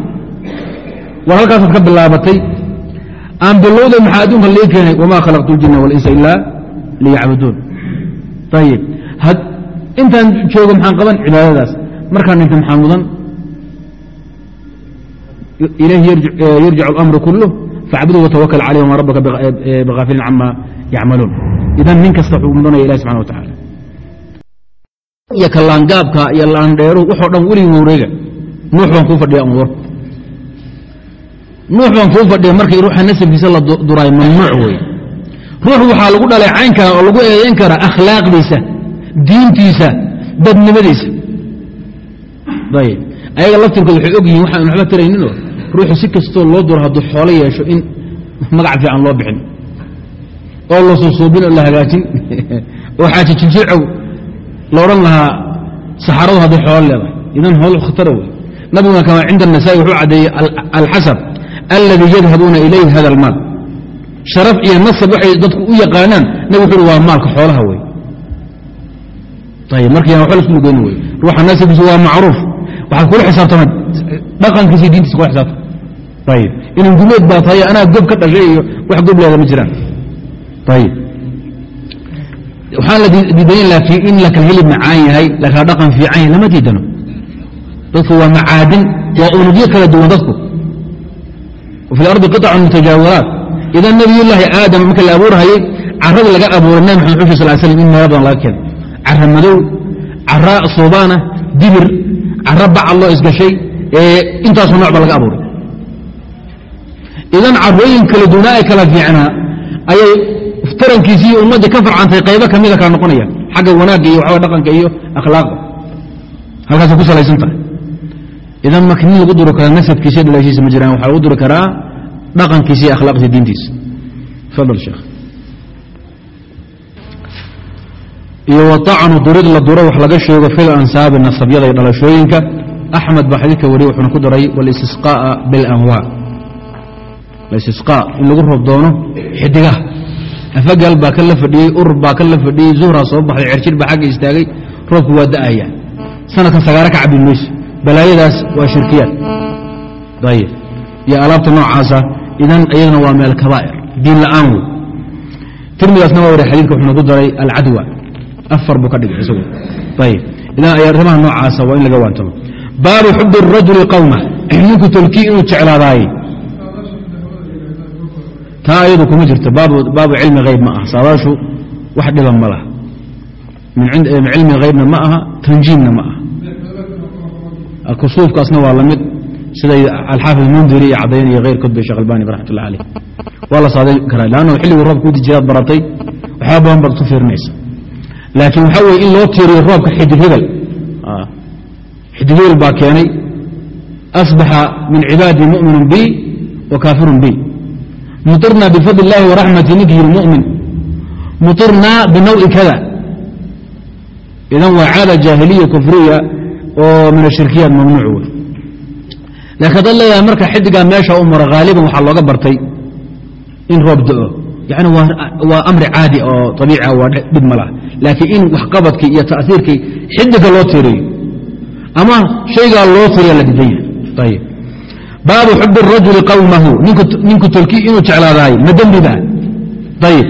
war halkaasaad ka bilaabatay aan bilowday maxaa adduunka lii keenay? Wamaa khalaqtu اljina walinsa ilaa liyacbuduun ayib intaan joogo maxaan qaban? Cibaadadaas. Markaan dhinta maxaa mudan? Ilayhi yarjic اlamru kuluh facbudu watawakl calayh wama rabaka bikaafilin cama yacmaluun idan nin kasta wuxuu mudanaya ilahi subxana wa tacala iyo kalaangaabka iyo laandheeruhu waxoo dhan weligii wareega nuux baan kuu fadhiya umur nuux baan kuu fadhiya markii ruuxa nasabkiisa la duraay mamnuuc wey ruux waxaa lagu dhalay cayn oo lagu eedayn karaa akhlaaqdiisa diintiisa dadnimadiisa ayb ayaga laftirkood waxay og yihiin waxaan waxba tarayninoo ruuxu si kastoo loo duro hadduu xoolo yeesho in magac fiican loo bixin. Oo la suusuubin oo la hagaajin. Oo xaaji la odhan lahaa saxaradu hadday xoolo leedahay. Idan howl khatara wey nabiguna kama cinda الnasa'i wuxuu caddeeyey alxasab alladii yadhabuuna ilayh hada almaal sharaf iyo nasab waxay dadku u yaqaanaan nabig wuxu uhi waa maalka xoolaha wey ayb markii waba lasku goyn wey ruuxa nasabkiisa waa macruuf. Waxaad kula xisaabtama dhaqankiisa diintiisa kula xisaabtama ayib inan gumeed baa tahay anaa gob ka dhashay iyo wax gob leeda ma jiraan. Ayib waxaan la diidayn laakiin in la hilib macaan yahay la dhaqan fiican yahay lama diidano. Dadku waa macaadin waa unugyo kala duwan dadku fi lardi qiطacu mutajaawiraat idan nabiyullaahi aadam marka la abuurhayey caradii laga abuuray nabi maxamed xushe sal slam in meelo badan laga keeno cara madow cara suubaana dibir cara bacad loo isgashay intaasoo nooc ba laga abuuray idan carooyin kala duwanaa ay kala fiicnaa ayay tarankiisi iyo ummaddii ka farcantay qaybo kamida kala noqonayaan xagga wanaagga iyo waxaa dhaqanka iyo akhlaaqda halkaasay ku salaysan idan marka nin lagu duri karaa nasabkiisa dhalaashiisa ma jiraan. Waxaa lagu duri karaa dhaqankiisa iyo akhlaaqdiisa diintiisa. Fadal sheekh iyo waacnu durid la duro wax laga sheego fil ansaabi nasabyada iyo dhalashooyinka. Axmed baa xadiidka wariye wuxuuna ku daray walistisqaa'a bilanwaa istisqaa in lagu roob doono xidigaha afagal baa kan la fadhiyey urur baa kan la fadhiyey zuhraa soo baxday cerjir baa xagga istaagay roobku waa da'aya. Sanadkan sagaara ka cabbi mayso balaayadaas waa shirkiyaad. Ayib iyo alaabta noocaasa idan iyadana waa meel kabaa'ir. Diin la'aan wey tirmidaasna waa wari xadiidka wuxuuna ku daray alcadwa. Afar buu ka dhigay isagu. Ayib idan arrimaha noocaasa waa in laga waantamo. Baabu xubi الrajuli qawma. Ninku tolkii inuu jeclaadaaye taa ayadu kuma jirto. Baabu cilmi hayb ma aha. Saadaashu wax dhiba ma laha. Min cilmi haybna ma aha tanjiimna ma aha kusuufkaasna waa la mid sida alxaafid mundiri iyo cadaynaya keyrkood bay shekh albani ramat lah aleh waa la saaday karaa lann xilliguu roobka udijiraad baratay waxyaa badan baad ku fiirinaysa laakiin waxaa weye in loo tiiriyo roobka xidighedel ah, xidighedel baa keenay asbaxa min cibaadii mu'minu bi wa kaafirun bi. Muirnaa bifadl اllahi waraxmati ninkii yiri mumin. Muirnaa binawi kada idan waa caada jaahiliya kufriya oo min ashirkiyaat mamnuuc wey laakiin haddaad leedahay marka xiddigaa meesha u mara haaliban waxaa looga bartay in roob da'o yani waa amri caadi oo abiica ah, waa dhib ma laakiin in waxqabadkii iyo taiirkii xiddiga loo tiiriyo ama shaygaa loo tiriya la didan yahay. Baabu xub rajuli qawmahu. Ninku tolki inuu jeclaadaayo ma dembiba ayib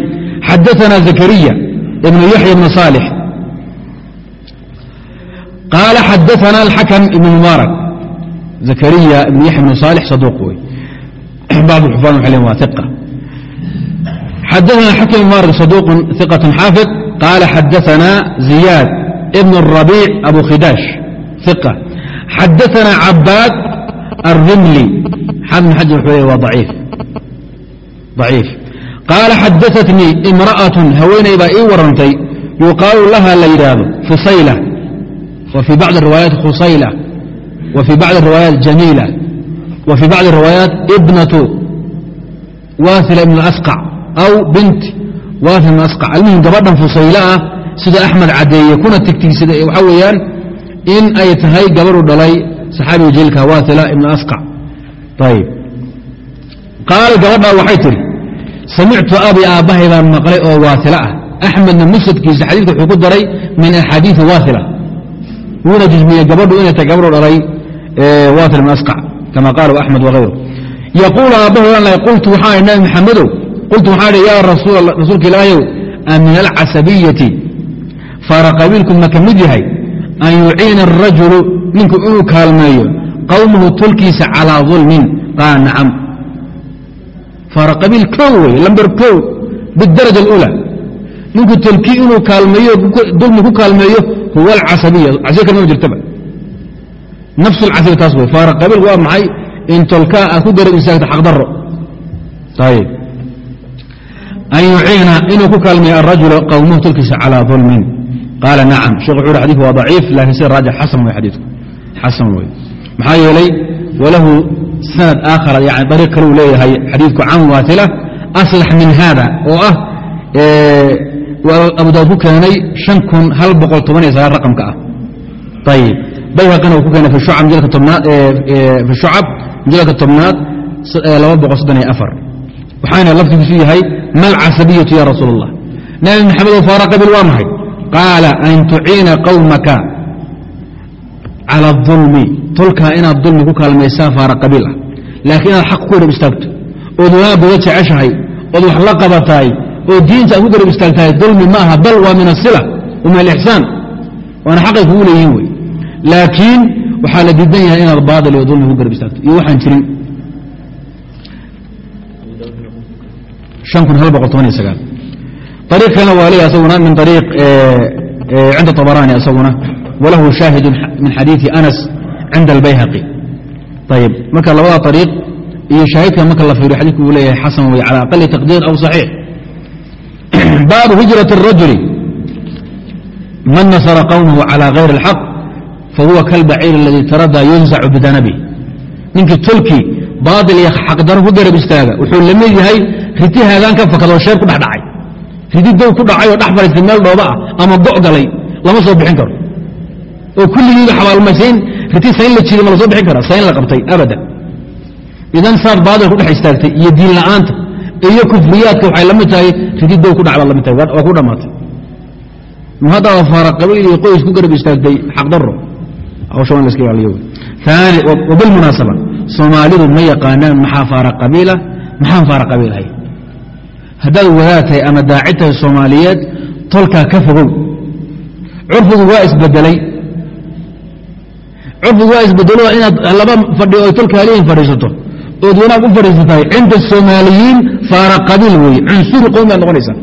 xadaana zakariya ibnu yaxya ibna saalix. qaala xadaثna اlxakm ibn mubaarak zakariya ibn yaxya ibn صaalix saduuq wey bacd xufaan waxay len waa iqa xadaثna xakm ibn mubaarak saduuq iqaة xaafid qaala xadaثna ziyaad ibn الرabiic abu khidaash iqa xadaثna cabaad الرملي xaفن xaجر wxuu waa ضaciif ضaciif qaala xadaثatnii imرأaة haweeney baa ii warantay yuqaalu laha la yidhaahdo fusayla wa fii bacضi الriwaayaat khusayla wa fii bacضi الriwaayaat jamiila wa fii bacضi الriwaayaat ibnaةu waasila ibn اasqع aw bint waasila ibn asqع almuhim gabadhan fusayla ah sida axmed cadeeye kuna tigtigsada waxaa weeyaan in ay tahay gabadhu dhalay saxaabiga jaliilka waasila ibn asqac ayb qaal gabadhaa waxay tidhi samictu abi aabbahay baan maqlay oo waasila ah axmedna musnadkiisa xadiidka wuxuu ku daray min axaadiii waasila wuuna jismiyey gabadhu inayta gabadhu dhalay waatan ibn asqac kama qaalahu axmed waayru yaquulu aabbahu ohan lahay qultu waxaa nabi maxamedow qultu waxaan idhi yaa rasuulka ilaahayow a min alcasabiyati faaraqabiilku ma ka mid yahay? An yuciina arajulu ninku inuu kaalmeeyo qowmahu tolkiisa calaa dulmin qaala nacam. Faaraqabiil kow wey lamber kow bidaraja اluulaa ninku tolki inuu kaalmeeyo dulmi ku kaalmeeyo huwa alcasabiya casiyo kale ma jirtaba. Nafsu lcasab taas wey faara waa maxay? In tolkaa aad ah ku dareen istaagta xaqdarro ayib an yuciina inuu ku kaalmeeyo arajula qowmuhu tolkiisa calaa dulmin qaala nacam. Sheekh wuxu uhi xadidku waa daciif laakiin sida raajix xasan wey xadiidku. Xasan wey maxaa yeelay walahu sanad aakhara yani dariiq kale uu leeyahay xadiidku can aslax min haada oo ah abu daawud ku keenay raqamka ah. Bayhaqina ku keenay fi shucab mujaladka tobnaad waxaana laftigiisu yahay mal casabiyatu ya rasuul allah nabi maxamed oo faara qabiil waa maxay? Qaala an tuciina qowmaka cala اظulmi tolkaa inaad dulmi ku kaalmaysaa faara qabiil ah. Laakiin inaad xaq ku garab istaagto. Ood wanaagooda jeceshahay ood wax la qabatahay oo diinta aad ku garab istaagtahay dulmi ma aha bal waa min asila wa min alixsaan waana xaqay kugu leeyihin wey laakiin waxaa la diidan yahay inaad baadil iyo dulmi ku garab istaagto iyo waxaan jirin ariiq kalena waa leeyahy asaguna min ariiq cinda طabarani asaguna walahu shaahidu min xadiiثi anas cinda albayhaqi ayb marka labada ariiq iyo shaahidka marka la fiiriyo xadidku uu leeyahay xasan wey cala aqali taqdiir aw صaxiix baabu hijraة الrajuli man nasra qowmahu calى غayr اlxaq fahuwa kalbaciir اladii taradaa yunzacu bidanabi ninkii tolkii baail iyo xaqdaro ku garab istaaga wuxuu la mid yahay riti haagaan ka fakadoo sheer ku dhex dhacay riti dow ku dhacay oo dhex fadhiistay meel dhooba ah ama go' galay lama soo bixin karo oo kulligiiba xabaalmaysayn riti sayn la jiday ma la soo bixin kara sayn la qabtay abada idan saad baadil ku dhex istaagtay iyo diin la'aanta iyo kufriyaadka waxay la mid tahay riti dow ku dhacba la tahay waa ku dhammaatay haddaaba faara qabiil iyo qoys ku garab istaagtay xaqdaro hawsha waan la iska ilaaliyo. Wabilmunaasaba soomaalidu ma yaqaanaan maxaa faara qabiila maxaan faara qabiilahay haddaad wadaad ama daacid soomaaliyeed tolkaa ka fogow. Curfigu waa isbedelay. Curfigu waa isbedelo inaad laba fadhi oo tolka halihin fadhiisato ood wanaag u fadhiisatahay cinda soomaaliyiin faara qabiil weeye cunsuri qowmi baad noqonaysaa.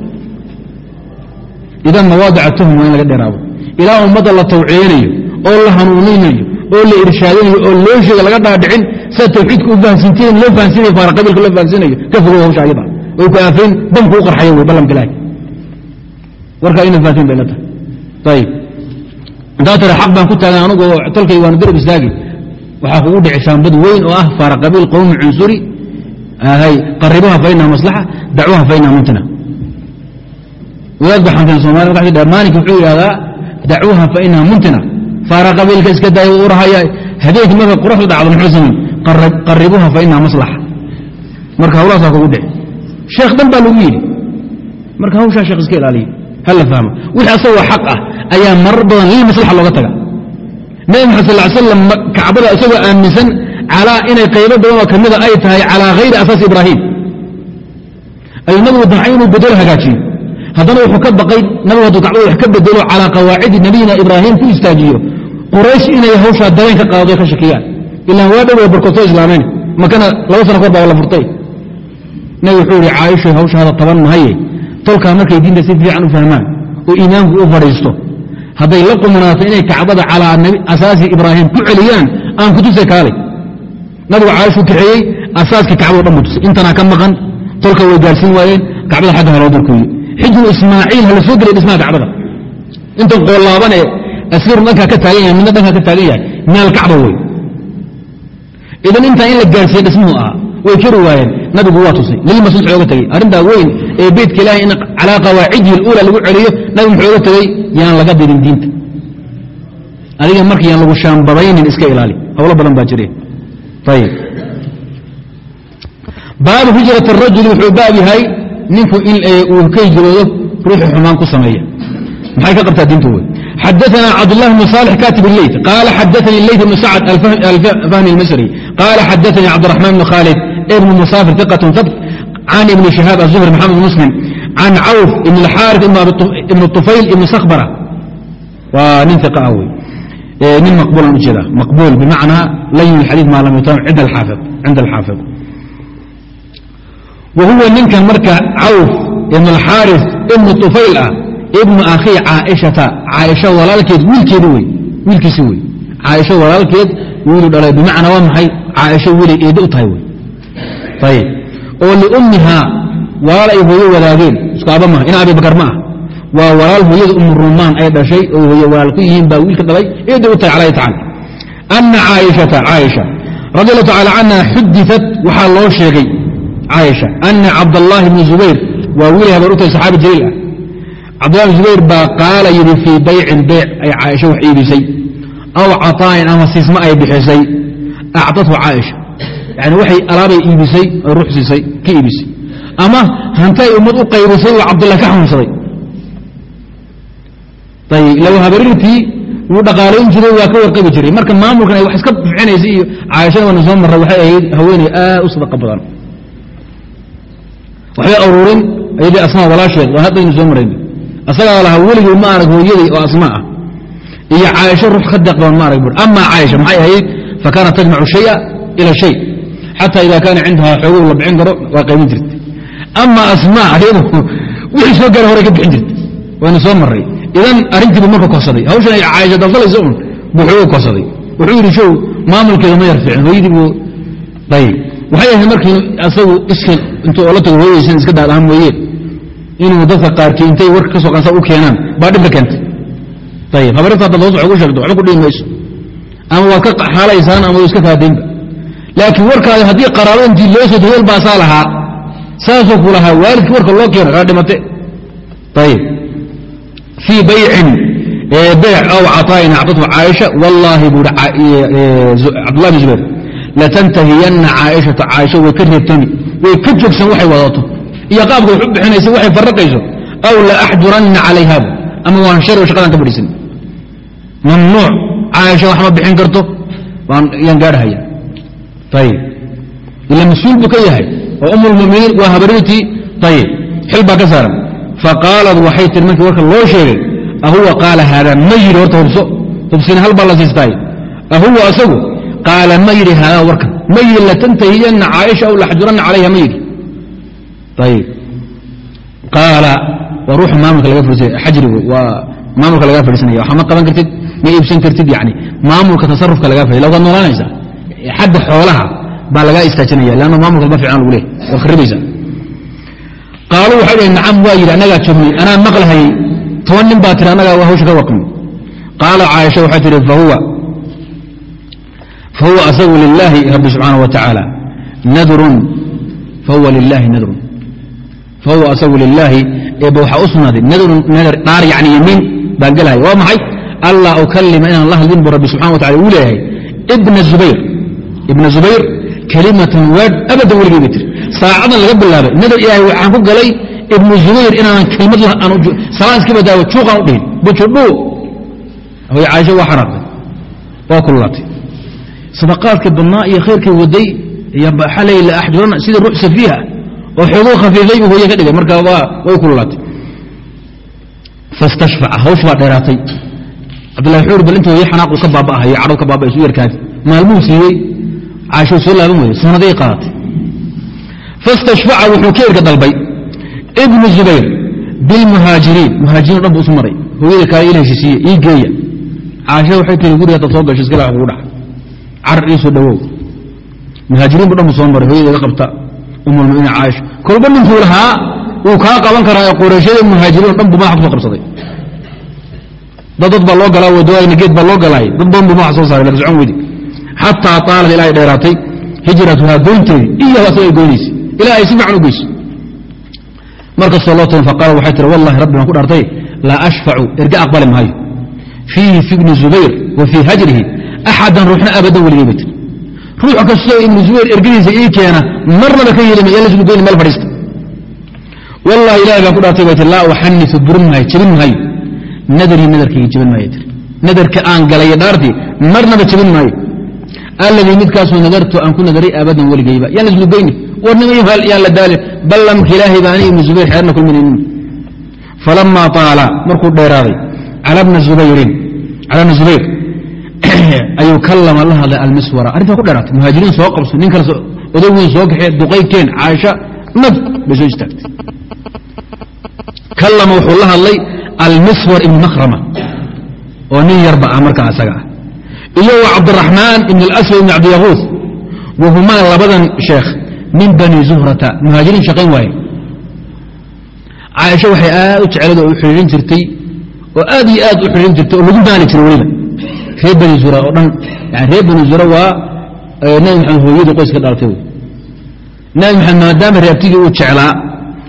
Idan mawaadica waa in laga dheeraado. Ilaa ummadda la tawciyeynayo oo la hanuuninayo oo la irshaadinayo oo loo sheega laga dhaadhicin sida tawxiidka u fahansinteen loo fahansinayo faara qabiilka loo fahansinayo ka fogow hawsha ayada. Way ku aafayn damku u qarxayo wey ballamka ilaahi warkaa ina fahansin bay la tahay. Ayib intaa tira xaq baan ku taagan anugu tolkay waanu darab istaagi waxaa kugu dhici shaambad weyn oo ah faara qabiil qowmi cunsuri qaribuha fa inaha maslaxa dacwaha fa inaha muntina wadaad ba xanteen somaliya marka dha maalinka wuxuu yidhahdaa dacwaha fa inaha muntina faara qabiilka iska daaya u rahaya habeenkii marka qoraxdu dhacdo muxuu samayn? Qaribuha fa inaha maslaxa. Marka hawlahaasaa kugu dhici. Sheekh dan baa lagu yidhi. Marka hawshaa sheekh iska ilaaliya hala fahmo. Wixii asagoo xaq ah ayaa marar badan lil maslaxa looga taga nabi maxamed sal slam kacbada isagoo aaminsan calaa inay qaybo badan oo kamida ay tahay calaa hayri asaasi ibraahim. Ayuu nabigu damcay inuu bedelo hagaajiyo. Haddana wuxuu ka baqay nabigu hadduu kacbada wax ka bedelo calaa qawaacidi nabiyina ibraahim ku istaajiyo. Quraysh inay hawshaa dareen ka qaado ka shakiyaan. Ilaan waa dhow barkoodso islaameen. Makana laba sana kahor la furtay. Nabi wuxuu yihi caaisho hawshaada qaban mahaye tolkaa markay diinta si fiican u fahmaan oo iimaanku u fadhiisto hadday la qumanaato inay kacbada calaa asaasi ibraahim ku celiyaan aan ku tusay kaalay. Nabigu caaishuu kaxeeyey asaaskii kacbado dhan buu tusay. Intanaa ka maqan tolka way gaarsiin waayeen kacbada xagga haloo darkuuye xijru ismaaciil hala soo gelay dhismaha kacbada intan qoolaaban ee asirun dhankaa ka taagan yahay midna dhankaa ka taagan yahay meel kacba wey idan intaa in la gaarsiiye dhismuhu ahaa way kari waayeen. Nabigu waa tusay. Lilmas muxuu oga tegey arrintaa weyn ee beytka ilaahay in calaa qawaacidihi اluula lagu celiyo nabigu muxuu oga tegey yaan laga dirin diinta adiga marka yaan lagu shaambadaynin iska ilaali hawlo badan baa jire ayib baabu hijrat الrajuli wuxuu baab yahay ninku in uu ka hijroodo ruuxu xumaan ku sameeya maxay ka qabtaa diintu wey xadaثna cabdالlah بن صالح katib الleyt qala xadaثnي الleyt بن sacd alfahmi الmasri qala xadaثnي cabdالرحman بن khالد بن musافir ثقة ثbt can ibn شhihاab الزهري محamed بن mسلم can cawf ibn الxاariث ibn طufayl ibn skbra waa nin iq ah wey nin maqbuulan ujeeda maqbuul bimacnaa layin اxadiiث ma lam yutam cinda alxaafid wa huwa ninkan marka cawf ibn الxاariث ibn طufayl ah ibnu akhii caaishata caaisha walaalkeed wiilkeedi wey wiilkiisi wey caaisha walaalkeed wiilu dhalay bimacnaa waa maxay caaisho wiilay eedde u tahay wey ayib oo liummihaa walaal ay hooyo wadaageen. Isku aaba ina abibakar ma ah waa walaal hooyada umu rumaan ay dhashay oo hooye walaal ku yihiin baa wiilka dhalay. Eedde u tahay calayhi tacaala ana caaishata caaisha. Radi allahu tacala canha xudiat waxaa loo sheegay caaisha ana cabdallaahi bni zubayr waa wiilay habar u tahay saxaabi jaliil ah. Cabdullah bn zubayr baa qaala yidhi fii baycin beyc ay caaisha wax iibisay. Aw caطaa'in ama siisma ay bixisay. Actathu caaisha yani waxay alaabay iibisay oo ruux siisay ka iibisay. Ama hanti ay ummad u qaybisay oo cabdullah ka xanuunsaday. Ayb ila habarirtii wuu dhaqaalayn jiray waa ka warqabi jiray. Marka maamulkan ay wax iska bixinaysa iyo caaishada waana soo marra waxay ahayd haweeney aad u sadaqa badan. Waxbay aruurin ayadii asmaa walaasheed waa haddaynu soo marayn asagaa lahaa weligii ma arag hooyaday oo asma ah. Iyo caaisho ruux ka deeq badan ma arag bur ama caaisha maxay ahayd? Fakaanat tajmacu shaya ila shay xata ida kaana cindahaa xoogow la bixin karo waa qaybin jirta ama asma ayadu wixii soo gaara horay ka bixin jirta wayna soo maray idan arrintiibu marka korsaday hawshan ay caaisha daldalaysa un buu xoogo korsaday wuxuu yidhi show maamulkeeda ma yar fiicin hooyadii buu ayib waxay ahayd markii asagu iska intuu oola tago hooyaysan iska daadahan mooyeen inuu dadka qaarkii intay warka ka soo u keenaan baa dhibka keentay. Ayib habarinta haddaad hoos wax sheegto waxba ku dhihi mayso. Ama waad ka xaalaysaan ama iska kaadaynba laakiin warkaadi haddii qaraabo intii loo soo daheel baasaa lahaa saasoo ku lahaa waalidkii warka loo keeno kaa dhimate. Ayib fii baycin beyc aw caطaa'in actathu caaisha wallaahi buu hi cabdullah bin zubayr latantahiyanna caaishata caaisha way ka reebtami way ka joogsan waxay wadato. Iyo qaabka wax u bixinaysa waxay faraqayso aw la axjuranna calayha ama waan shari oo shaqadan ka fadhiisan mamnuuc caaisha wax ma bixin karto? Yaan gaadhahaya ila mas'uul buu ka yahay oo um lmuminiin waa habarirtii ayib xil baa ka saaran faqaalad waxay tiri markii warka loo sheegay ahuwa qaala haada ma yidhi horta hubso hubsina hal baa la siistaay ahuwa asagu qaala ma yidhi haadaa warkan ma yidhi latantahiyanna caaisha aw laxjuranna calayha ma yidhi ayib qaala waa ruuxa maamulka laga fadhiisanaya xajrigu waa maamulka laga fadhiisanaya waxa ma qaban kartid ma iibsan kartid yani maamulka tasarufka lagaa fadhiy lawkaad noolaanaysaa xagga xoolaha baa lagaa istaajinaya leanna maamulka ma fiican lagu leehay waad kharibaysaa qaaluu waxay dhaheen nacam waa yidhi annagaa joognay anaa maqlahayey toban nin baa tiri annagaa waa hawsha ka waqmi qaala caaisha waxay tihi fahuwa asagu lilaahi rabbi subxaana wa tacaala nadrun fahuwa lilaahi nadrun. Fahuwa asagu lilaahi eeba waxaa u sugnaaday nadrun nadar dhaar yacni yamiin baan gelahaya waa maxay? Allaa ukalima inaan la hadlin bu rabbi subxana wa tacala uu leeyahay ibna zubayr ibna zubayr kelimatan waad abadan weligay bay tiri saacadan laga bilaabay. Nadar ilaahay waxaan ku galay ibnu zubayr inaanan kelmad salaan iska badaawo juuqaan u dhihin. Bujudhuu hooy caaisha waa xanaaqday waa kululaatay sadaqaadkii badnaa iyo khayrkii waday waxaa leey la axjurana sida ruux safiiha oo xooguu khafiifay buu hooye ka dhigay. Marka way kululaatay fastashfaca hawsh baa dheeraatay. Cabdillahi xuur bal inta hooye xanaaqu ka baaba'ahayo cadhow ka baaba'aysu yarkaadi maalmuhu siiyey caasho soo laaban weyde sanaday qaadatay fastashfaca wuxuu ka erga dalbay ibnu zubayr bilmuhaajiriin muhaajiriin dhan buu isu maray hooyada kaale ila heshiisiiye ii geeya caasha waxay tiri guriga haddaad soo gasho iskala kugu dhaca carar ii soo dhawow muhaajiriin bu dhan buu soo maray hooyada iga qabta umulmuminiin caaisha kolba ninkuu lahaa wuu kaa qaban karaa ee qurayshada muhaajiriin o dhan buu madaxa ku soo qabsaday dad dad baa loo galaa wadooyna baa loo galaay dad badan buu madaxa soo saaray socon weydi xataa taalad ilaa ay dheeraatay hijratuhaa goynteedii iyahu asaga ay goynaysay ilaa ay si fiican u geyso markastoo loo tagin faqaala waxay tiri wallahi rabbi baan ku dhaartay laa ashfacu erge aqbali maayo. Fiihi fi ibni zubayr wa fii hajrihi axadan ruuxna abadan weligay bay tiri ruux kastoo ibnu zubayr ergadiisa ii keena marnaba ka yeelima yaa lasgu goyni meel fadhiista. Wallahi ilahay baan ku dhaartay bay tiri laa uxanisu burin maayo jebin maayo. Nadarii nadarkayga jebin maayo tiri nadarka aan galay dhaartii marnaba jebin maayo alladii midkaasoo nadartu aan ku nadaray abadan weligayba. Yaan lasgu goyni warnima yaan la daalin ballamka ilaahay baa ani ibnu xeerna kulminaynin falamaa taala markuu dheeraaday cala bna zubayr ayuu kallama la hadlay almiswara arrintaa ku dheeraatay. Muhaajiriin soo qabso nin kale weyn soo kaxee duqay keen caaisha nab bay soo istaagtay. Kallama wuxuu la hadlay almiswar ibni makhrama oo nin yarba ah markaa asaga ah iyo wa cabdiraxmaan ibn alaswad ibn cabdiyaquus wahumaa labadan sheekh min bani zuhrata. Muhaajiriin shaqayn waaye caaisha waxay aad u jeclad oo u xidhiirin jirtay oo aad iyo aad u xidhiirin jirtay oo lagu maali jiray weliba. Reer bani zuhra oo dhan. Yani reer bani zuhra waa nabi maxamed hooyadii qoyska dhalatay wey. Nabi maxamed maadaama reabtigii uu jeclaa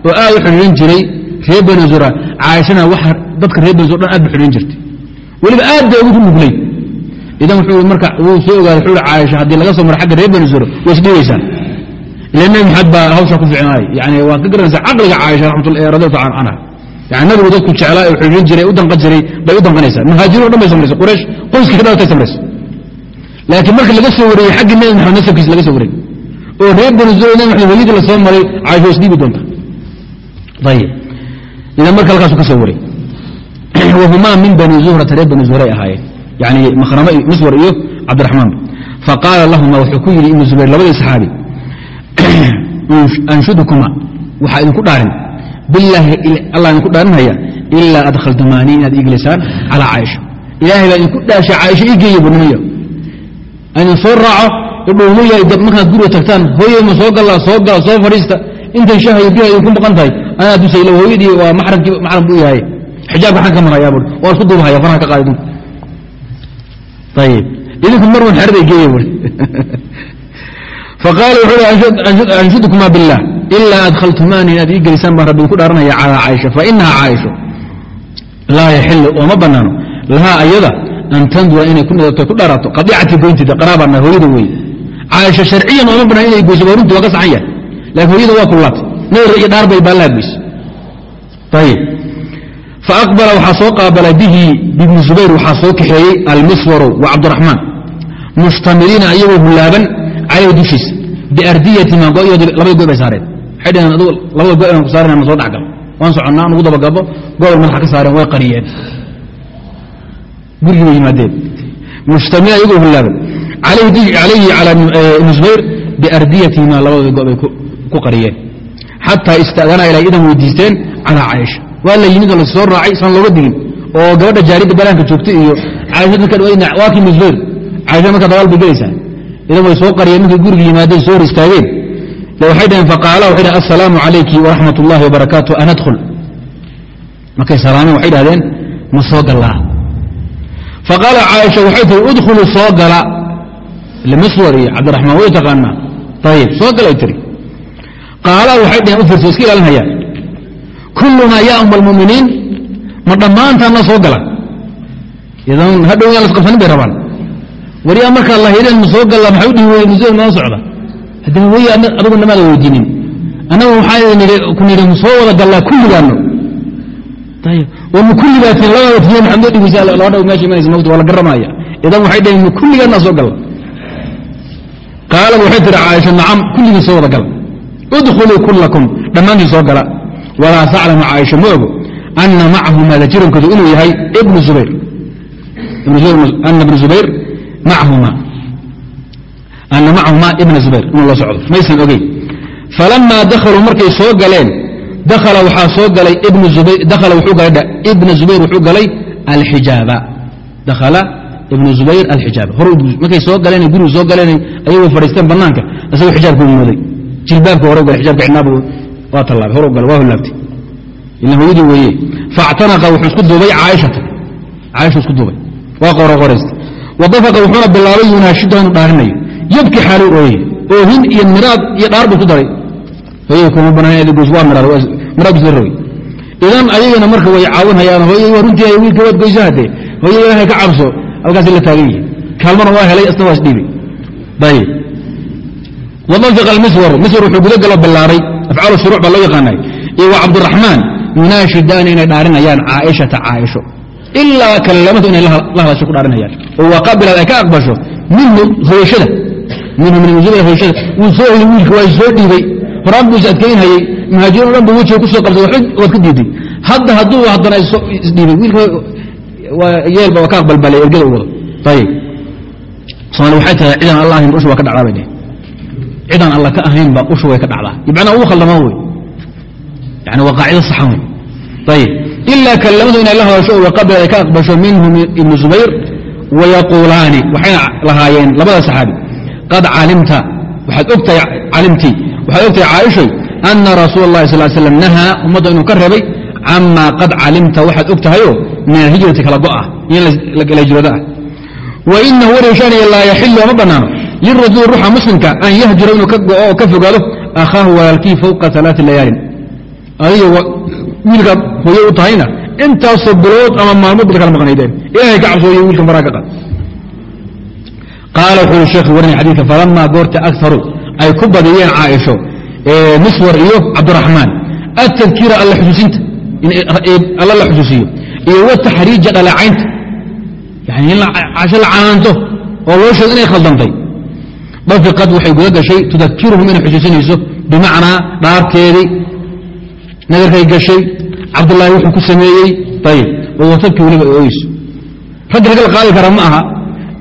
oo aad u xidhiirin jiray reer bani zuhra caaishana waxa dadka reer bani zuhra dhan aad ba xidhiirin jirtay. Weliba aad bay ugu nuglay idan wuxuu marka wuu soo ogaaday wuxuu caaisha haddii laga soo maro xagga reer bani zuhra way isdhibaysaa ila nabi maxamed baa hawshaa ku ficnaay yani waad ka garanaysaa caqliga caaisha radiallahu taala canha yani nabigu dadku jeclaa ee xidhiirin jiray u jiray bay u muhaajiriin o dhan bay samraysa quraysh qoyska ka dhalatay samraysa laakiin marka laga soo wariyey xaggii nabi maxamed nasabkiisa laga soo wariyey oo reer bani zuhra nabi maxamed hooyadii la maray caaisha waa isdhiibi doonta ayib idan marka halkaasu ka soo wariyey. Wahumaa min bani zuhrata reer bani zuhray ahaayeen yani makhrama miswar iyo cabdiraxmaanba faqaala lahuma wuxuu ku yidhi ibnu zubayr labadii saxaabi anshudukuma waxaa idinku dhaarin. Bilaahi allah idinku dhaarinhaya ilaa adkhaltumaanii inaad ii calaa caaisha. Ilaahay baa idinku dhaashay caaisha ii geeya bunimaya idin soo raaco idhuumuya markaad guriga tagtaan hooyey ma soo gallaa soo gala soo fadhiista. Intay shahayo biha idinku maqan tahay anaa dusayla hooyadii waa maxramkii maxram buu yahay xijaabka xan ka marayaa bui waa isku duubahaya faraha ka qaada idinku ayib idinku mar wan xeraday geeya bui faqaala wuxuu hi anshudkuma biاllah ilaa adkhaltumaani inaad ii gelisaan baan rabbi idinku dhaaranaya calaa caaisha fainaha caaisho laa yaxilu ooma banaano lahaa ayada an tandura inay ku nidato ku dhaarato qadiicati goynteeda qaraabana hooyada wey caaisha sharciyan ooma banaan inay goyso baa runtii waa ka saxan yahay laakiin hooyada waa kullaatay nadar iyo dhaar bay baallaha goyse ayib faaqbala waxaa soo qaabalay bihi bibni zubayr waxaa soo kaxeeyey almiswarow wa cabdiraxmaan mustamiliina ayagoo hulaaban calayh dushiisa biardiyatihima labada go bay saareen dhaheen adugu labada go inaan ku saarana na soo dhexgal waan soconnaa nugu dabagabo gobol madaxa ka saareen way qariyeen gurigii bay yimaadeen mustamiliina ayagoo hulaaban calayhi cala ibni zubayr biardiyatihima labadooda go bay ku qariyeen xataa ista'danaa ilaa idan weydiisteen calaa caaisha waa la yimid oo la soo raacay saan looga digin oo gabadha jaaridda banaanka joogta iyo musbayr caaisha markaa dagaal bay gelaysaa. Idan way soo qariyeen markay guriga yimaadeen soo hor istaageen. Waxay dhaheen faqaala waxay dhaheen assalaamu calayki waraxmat ullahi wabarakaatu an adkhul. Markay salaameen waxay dhahdeen ma soo gallaa faqaala caaisha waxay tihi udkhulu soo gala. Limiswar iyo cabdiraxmaan way taqaanaa. Ayib soo galay tiri. Qaala waxay dhaheen u iska ilaalinhayaa kullunaa yaa uma almuminiin ma dhammaantaanna soo gala. Idan hadhow yaan lasqabsanin bay rabaan wariyaa markaa la hideen ma soo galla maxay u dhihi weye musada noo socda? Haddana wey adugu namaada weydiinin. Annagu waxaa ku nidhi soo wada gallaa kulligaanno. War ma kulligaatiin labada tiyo maxaad noo dhigaysaa laba dhaw meesha imanaysa mawta waa la garamaaya. Idan waxay dhaheen ma kulligaannaa soo galla qaalad waxay tihi caaisha nacam kulligii soo wada gala. Udkhuluu kullakum. Dhammaantii soo gala walaa taclamu caaisha ma ogo ana macahuma la jirankooda inuu yahay ibnu zubayr. Ana ibnu zubayr macahuma. Ana macahuma ibna zubayr inuu la socdo. Maysan ogeyn. Falamaa dakhaluu markay soo galeen dakhala waxaa soo galay dakhala wuxuu galay ibna zubayr wuxuu galay alxijaaba. Dakhala ibnu zubayr alxijaaba. Hor markay soo galeen gurigu soo galeen ayagoo fadhiisteen bannaanka isagoo xijaabka mooday. Jilbaabka hore gala xijaabka cidnaab waa tallaabay. Hor gala waa hulaabtay ila hooyadii weeye. Faactanaqa wuxuu isku duubay caaishata. Caaisha isku duubay. Waa qoraqoraystay wadafaqa wuxuuna bilaabay yunaashidahu inuu dhaarinayo. Yabki xaalu ooye oohin iyo miraad iyo dhaar buu ku daray. Hooyada kuma banaan waa miraad miraad bisla rogay idan ayagana marka way caawinhayaan hooyay waa runtii ay wiilka waad goyso haddee. Hooyada ilaahay ka cabso halkaas la taagan yihi kaalmana waa helay isna waa isdhiibay ayib wadafiqa almiswar miswar wuxuu guda galo ballaaray afcaalu shuruuc baa loo yaqaanay iyo wa cabdiraxmaan yunaashidaani inay dhaarinayaan caaishata caaisho ilaa kallamadu inay la hadasho ku dhaarinayaan oo waa qaabilaad ay ka aqbasho minhu hoyashada minhu min zubayr hoyashada wuu wiilka waa soo dhiibay horaan buu is adkaynhayey muhaajiriin o dhan buu wejiga ku soo qabsay waad ka diiday hadda hadduu haddana isdhiibay wiilka yeelba waa ka aqbalbalay ergada u wado ayib somaali waxay tahay cidaan alla ahayn usha waa ka dhacdaa bay dheh cidaan alla ka ahaynba usha way ka dhacdaa bimacnaa ugu khaldamaa wey yani waa qaacido saxan wey ayib ilaa kallamadu inay la hadasho oo waqabila ay ka aqbasho minhum ibnu zubayr wayaquulaani waxayna lahaayeen labada saxaabi qad calimta waxaad ogtahay calimtii waxaad ogtahay caaishoy ana rasuula اllahi sal slam nahaa ummadda inuu ka reebay cama qad calimta waxaad og tahayoo min alhijrati kala go'ah in la hijroodo ah wainahu wareeshaanaya laa yaxilu ma bannaano lirajuli ruuxa muslimka an yahjura inuu oo ka fogaado akhaahu walaalkii fowqa alaai layaalin adiga wiilkaad hooye u tahayna intaasoo bilood ama maalmood bad kala maqnaydeen ilahay ka cabsooye wiilkan faraa ka qad qaala wuxuu sheekhu warinay xadiidka falamaa goorta akaru ay ku badiyeen caaisho miswar iyo cabdiraxmaan atadkiira alla xusuusinta alla la xusuusiyo iyo wataxriija dhaleecaynta yani in casho la canaanto oo loo sheego inay khaldantay dafiqad waxay guda gashay tudakiruhum inay xusuusinayso bimacnaa dhaarteedii nadarkay gashay cabdullaahi wuxuu ku sameeyey. Ayib wawatabkii weliba ooyeyso ragga raga la qaadi kara ma aha.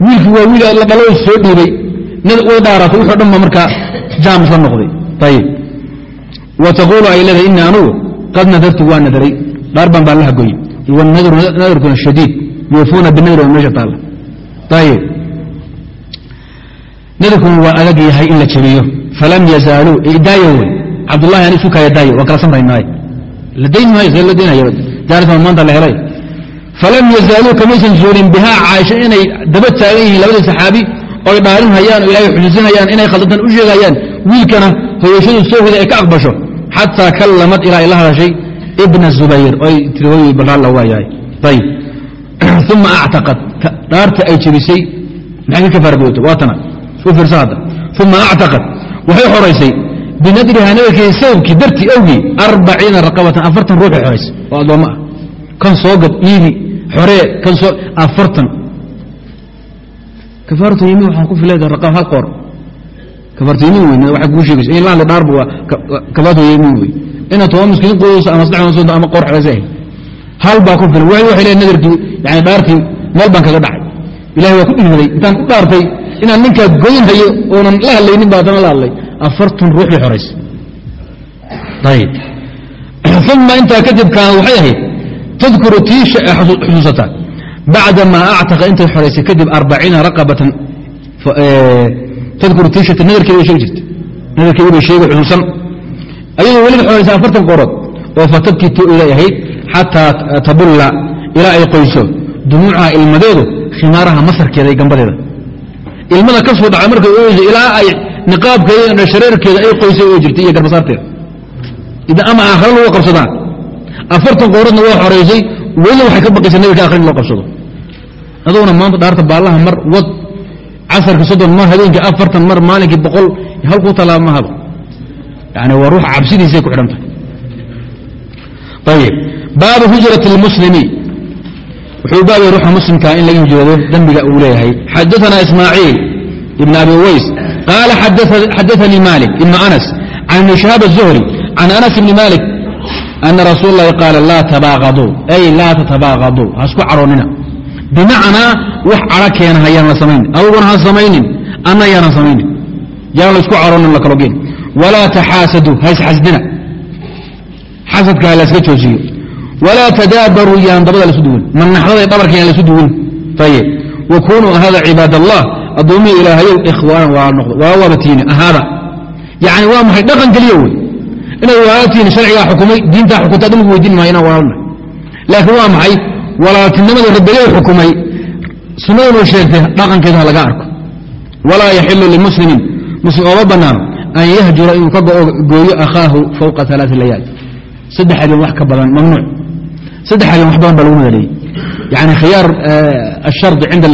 Wiilkii waa wiil la dhalo soo dhiibay. Way dhaaratay wuxuu dhan ba markaa jaams la noqday. Ayib wa taquulu ay leedahay ini anugu qad nadartu waa nadaray. Dhaar baan baa la hagoyey nadarkuna shadiid. Yuufuuna binadri meesha taalla. Ayib nadarkuna waa adag yahay in la jabiyo. Falam yazaaluu idaayo wey cabdullahi ani sukaya daayo waa kala samraynaaye la dayn maayo see la daynayo. Daarisma maanta la helay. Falam yazaaluu kamaysan zuulin bihaa caaisha inay daba taagan yihiin labadii saxaabi oy dhaarin oo ilaahay xusuusinayaan inay khaldantan u sheegayaan wiilkana hoyashadu soo hoday ay ka aqbasho. Xataa kallamad ilaa ay la hadashay ibna zubayr oy hooy balraalla waayahay. Ayib uma actaqad dhaarta ay jebisay maxay ka kafaargooto hadda uma actaqad waxay xoraysay binadriha nadarkeeda sababkii dartii awgii arbaciina raqabatan afartan ruuxay xoraysay oo addoommo ah. Kan soo gad iibi xoree kan soo afartan. Kafaaratu yimiin waxaan ku fileeda raqab hal qoor. Kafaaratu yimiin weyn waxay kuu sheegaysa in lahle dhaarba waa kafaaratu yimiin wey inaad toban miskiin qoyso ama saddex soonto ama qoor xoreysa ahayd hal baa ku filan. Waxay leeyihiin nadarkii yani dhaartii meel baan kaga dhacay ilahay waa ku dhiibaday intaan ku dhaartay inaan ninkaa goynhayo oonan la hadlaynin baa haddana la hadlay. Afartan ruux bay xoraysay uma intaa kadib waxay ahayd tadkuru tii xusuusata bacda maa actaqa intay xoraysay kadib arbaciina raqabatan tadkuru tiishata nadarkeedi bay sheegi jirta nadarkeedi bay sheegi xusuusan. Ayadoo weliba xoraysay afartan qoorood oo fatabkii tu ilay ahayd xataa tabulla ilaa ay qoyso. Dumuucaha ilmadeedu khimaaraha masarkeeda gambadeeda. Ilmada ka soo dhaca ooyeyso ilaa ay niqaabkeeda shareerkeeda ay qoysay oo jirtay iyo garbasaarteeda ama aakhare lagu qabsadaa. Afartan qooradna waa xoraysay welina waxay ka baqaysa nabiga akhre in loo qabsado. Aduguna maanta dhaarta baallaha mar wad casarkii soddon mar habeenkii afartan mar maalinkii boqol halkuu talaaba mahaba yani waa ruuxa cabsidiisay ku xidhan tahay. Ayib baabu hijrat اlmuslimi wuxuu baabay ruuxa muslimka in laga hijroodo dembiga uu leeyahay. Xadaana ismaaciil ibn abi ways qaala xadaanii malik ibnu anas can ibni shahaab azuhri can anas ibni malik ana rasuul lahi qaala laa tabaaqaduu ay laa tatabaaqaduu ha isku bimacnaa wax cadho keena hayaan la samaynin aduguna han samaynin anna yaanan samaynin. Yaan la isku la kalogeen walaa taxaasaduu ha isxasdina xasadka ha la iska joojiyo walaa tadaabaruu yaan dabada lasu duwin manaxdada dhabarka yaan lasu duwin ayib wa kunuu ahaada cibaad allah addoommihii ilaahayow ikhwaanan waa noqdo waa waabatiini ahaada yani waa maxay dhaqan keliya wey inay walaaltiini sharcigaa xukumay diintaa xukunta adin lagu maayo inaan walaalna laakiin waa maxay walaaltinimada rabbilee xukumay sunnadanu sheegtay dhaqankeeda ha laga arko walaa yaxilu limuslimin muslim ooma bannaano an yahjura inuu ka gooyo akhaahu fawqa alaai layaal saddex wax ka badan mamnuuc saddex habeen wax badan baa lagu madaleeyey yani khiyaar ashardi cinda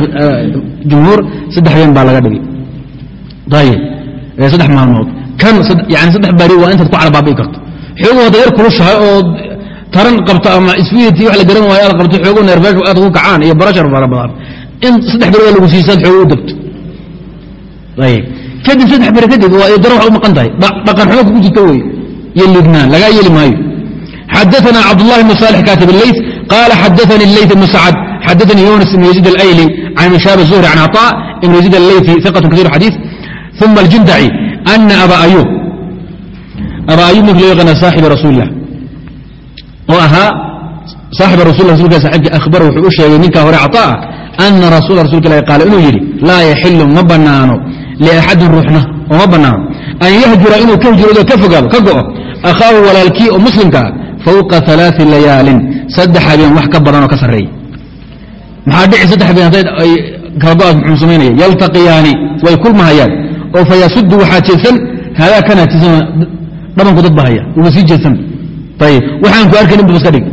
jumhuur saddex habeen baa laga dhigay ayib saddex maalmood kan yani saddex bari waa intaad ku calabaabi'i karto xoogu hadda yar kulushahay oo taran qabto ama isfiidti wax la garan waayo aad qabto xoogo neerfeeshu aad ku kacaan iyo barashar fara badan in saddex beri waa lagu siisaad xoogo u dabto ayib kadib saddex beri kadib waa daro wax u maqan tahay dhaqan xumo kugu jirta wey iyo lignaan lagaa yeeli maayo xadaثna cabdالlahi بn صالح katib الleyث qala xadaثnي الleyث بn sacd xadaثnي yuنس بn يزيد الأyli can شhab الزهري can cطاء بn يزيد الleyثi ثiqة kaثيr xadيiث ثuma الjindعي أna aba ayub aba ayub ninka loo yaqaana saaxiba rasuul الlah oo ahaa saaxiba rasul rasulka saxibkii akhbar wuxuu u sheegay ninkaa hore caطاءa أna rasuula rasulka ilahi qaala inuu yidhi laa yaxilu ma banaano liaxadin ruuxna oo ma banaano an yahjura inuu ka hijroodo ka fogaado ka go'o akhaahu walaalkii oo muslimkaa fawqa alaai layaalin. Saddex habeen wax ka badanoo ka sarreeya. Maxaa dhici saddex habeen hadday ay kala go'aas muxuu samaynaya yaltaqiyaani way kulmahayaan oo fa waxaa jeedsan haadaa kana jeedsan dhabanku dad ba haya. Uga sii jeedsan. Ayib waxaan ku arkaynin bu iska dhig.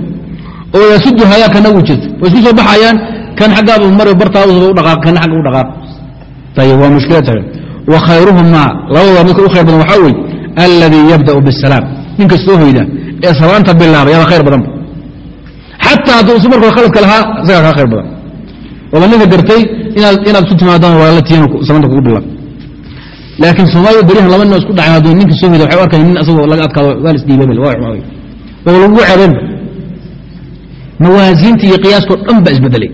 Oo yasudu haadaa kana wuu jeedsan. Way isku soo baxayaan kan xaggaaba mar bartaadusaba u dhaqaaq kana xagga u dhaqaaq. Ayib waa mushkilad tagan wa khayruhumaa labadooda midka u khayr badan waxaa weeye alladii yabda'u bisalaam ninka soo hoyda ee salaanta bilaaba yaaba khayr badanba xataa hadduu isu markoo khaladka lahaa isagaa kaa khayr badan. Ooba ninka gartay inaad isu timaadaan walaala tiyan salaanta kugu bilaab laakiin soomaalida beryahan laba nin oo isku dhacay hadduu ninka soo hoyda waxay u arkayan nin asagoo laga adkaado waa la isdhiibabel waa xumaawey waa lagugu ceebeenba mawaasiinta iyo qiyaaskao dhan baa isbedelay.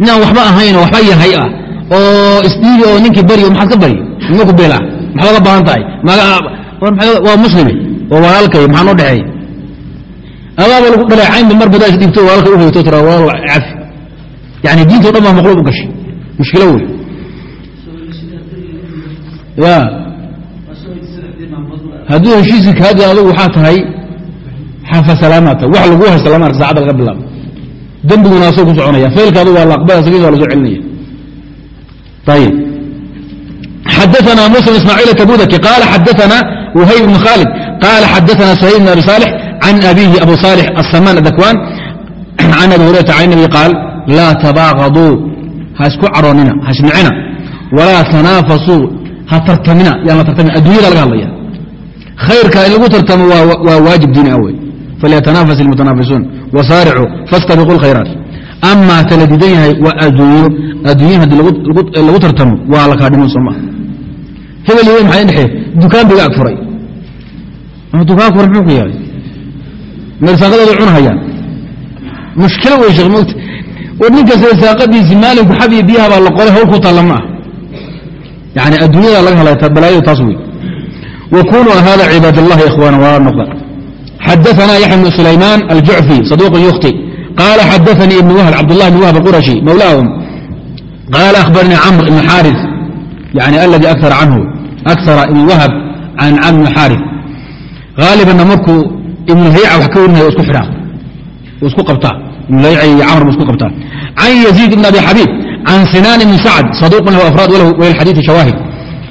Ninaan waxba ahayn oo waxba yahay ah oo isdhiibi oo ninkii baryo maxaad ka baryo nima ku beela maxaad oga baahan tahay? Waa muslime waa walaalkay maxaa noo dhexeeya adaaba lagu dhaleecaynba mar badaash dhibto walaalka u hoyto tira walaal cafi yani diinto dhan baa maqluub u gashay. Mushkilo wey ya hadduu heshiisi kaadi adugu waxaa tahay xafa salaamaata wax lagu hay salaama arka saacadda laga bilaabo. Dembiguna asoo ku soconaya. Faylkaadu waa la aqbala sagiis waa celinaya. Ayib xadaana muslim ismaaciil tabudaki qaala xadaana wahayb ibn khaalid qaala xadaana sahiid ibn abi saalix صالح عن أbيه أbو صالح السمان الذكوان عن أbي هuريرة عن النبي قاaل لاa تbاغضوu ha isku caroonina ha isnicina وalaa تناafasوu ha tartamina yaan la tartamina addunyada laga hadlaya khayrka in lagu tartamo waa waajib diini ah wey falyتناafس المتناafisuun وsاaricuu فاstaبقوا الkhayرaaت ama tala diidan yahay waa adduunyo adduunya haddii lagu tartamo waa la kaadhimo soo maa hebel iyo maxaa dhexee dukaan biga ag furay ama dukaan furay muxuu ku yahay meersaaadooda cunhayaan mushkilo wey sheekh mugta war ninkas saaqadiisii maalinku xab iyo la qoray hawl ku taalla ma ah yani adduunyada laga halaytaa balaayadu taas wey wakunuu hada cibaad allahi ikhwana waa noqda xadaanaa yaxya bnu sulaymaan aljucfi saduuqun yukti qaala xadaanii ibn wahb cabdulahi ibn wahb qurashi mawlaahum qaala ahbarnii camr ibn xaari yani aladii akara canhu akara ibn wahb can camr ibn xaari aalibana markuu ibnuhayca wax ka warinaya isku xidhaa u isku qabtaa. Ibnuhayca iyo camr buu isku qabtaa. Can yaziid ibn abi xabiib can sinaan ibn sacd saduuqun lahu afraad walahu walilxadiidi shawaahid.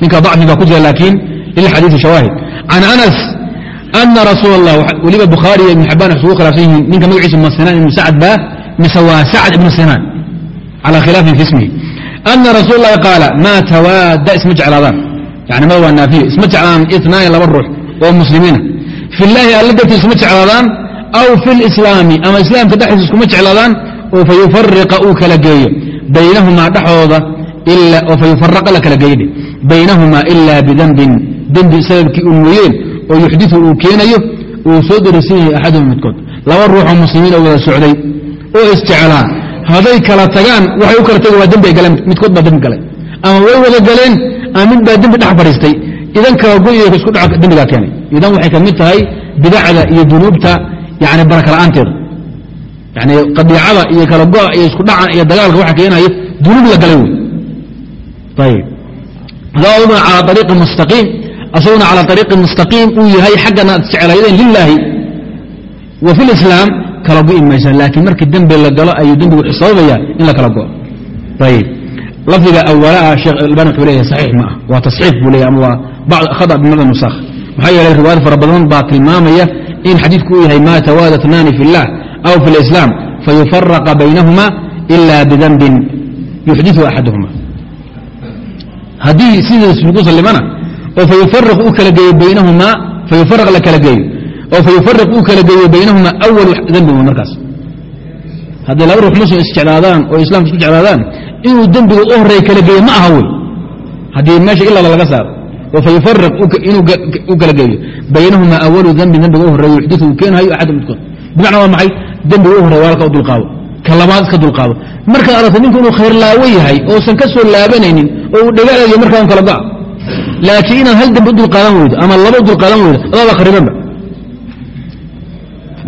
Ninka dacmiga ku jira laakiin lilxadiidi shawaahid. Can anas ana rasuula allah weliba bukhaari iyo ibn xabbaan isugu khilaafsan yihiin. Ninka magaciisa ma sinaan ibnu sacd baa mise waa sacd ibnu sinaan. Calaa khilaafin fi ismihi. Ana rasuul allahi qaala maa tawaada isma jeclaadaan. Yani mada waa naafiye isma jeclaan itnaani laba ruux oo muslimiina fi llaahi alla dartiis isma jeclaadaan aw fi lislaami ama islaamka dhexdiisa iskuma jeclaadaan oo fayufariqa uu kala geeyo baynahumaa dhexdooda oo fayufaraqa la kala geeyodhe baynahumaa ila bidembin dembi sababkii u mooyeen oo yuxdiu uu keenayo uu soo darisan yahay axaduhum midkood laba ruuxoo muslimiin oo wada socday oo isjeclaa hadday kala tagaan waxay u kala tagi waa dembi ay galeen midkood baa dembi galay ama way wada galeen ama mid baa dembi dhex fadhiistay idan kala goyay isku dhaca dembigaa keenay idan waxay ka mid tahay bidacda iyo dunuubta yani baraka la'aanteeda yani qadiicada iyo kala go'a iyo isku dhaca iyo dagaalka waxa keenayo dunuub la galay wey ayib aduna calى ariiqi mustaqiim asaguna calى ariiqi mustaqiim uu yahay xaggana ad isjeclaydeen lilaahi wa fi lislaam kala go'i maysa laakiin markii dembi la galo ayuu dembigu sababaya in la kala go'o ayib lafdiga awalaa sheekh albani wuxuu leeyahay saxiix ma ah waa tasxiif buu leeyahy ama waa maxaa yeelay riwaayad fara badan baa tilmaamaya in xadiidku uu yahay maa tawaadatnaani fi اllah aw fi اlislaam fayufaraqa baynahuma ila bidanbin yuxdiu axaduhuma. Haddii sidaisku salimana oo fayufaraq la kala geeyo oo fayufaraq uu kala geeyo baynahuma awalu dembin wey markaas. Hadday laba ruux muslim isjeclaadaan oo islaamka isku jeclaadaan inuu dembiga u horreey kala geeyo ma aha wey. Haddii meesha ilaa laga saaro fayufariq inuu kala geeyo baynahumaa awalu dembin dembiga u horreeyo yuxdiu uu keenayo axad midkood bimacna waa maxay dembiga u horrey waa halka u dulqaado ka labaad iska dulqaado markaad aragto ninku inuu khayr laawo yahay oosan ka soo laabanaynin oo uu dhagaalayo markaa un kala go'a laakiin inaad hal dembi u dulqaadan weydo ama laba u dulqaadan weydo adaaba kharibanba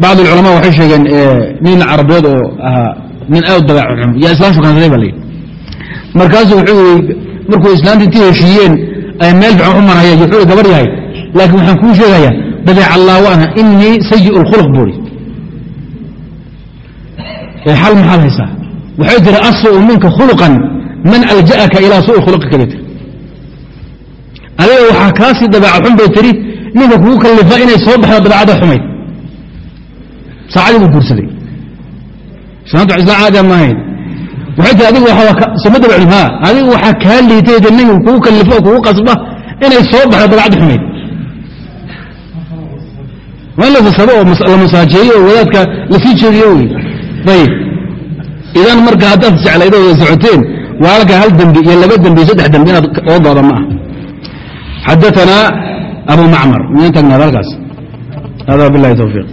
bacd alculamaa waxay sheegeen nin carabeed oo ahaa nin aad dabeec xun yaa islaan shukaansaday ba layidhi markaasuu wuxuu yii markuu islaanta intii heshiiyeen meel fiican u marhaya wuxuu gabar yahay. Laakiin waxaan kuu sheegayaa dabeec allaawo ana inii sayi اlkhuluq buuri. Xal maxaad haysaa? Waxay tiri asuu minka khuluqan man alja'aka ilaa suui khuluqika bay tiri. Adiga waxaa kaasii dabeeca xun bay tiri ninka kugu kallifa inay soo baxdo dabeecadda xumayd. Saacadii buu guursaday. Sanaanta islaan caadiya maahayn waxay tiri adiga waxaa kaa liitay ninka kugu kallifo oo kugu qasba inay soo baxdo dabeecadda xumayd waa in la sasabo oo la masaajeeyo oo wadaadka la sii jeediyo wey ayb idan marka haddaad jeclaydo wada socoteen waalka hal dembi iyo laba dembi saddex dembi inaad oo gooda ma ah xadaanaa abu macmar miyan tagnaad halkaas? Hada bilahi towfiiq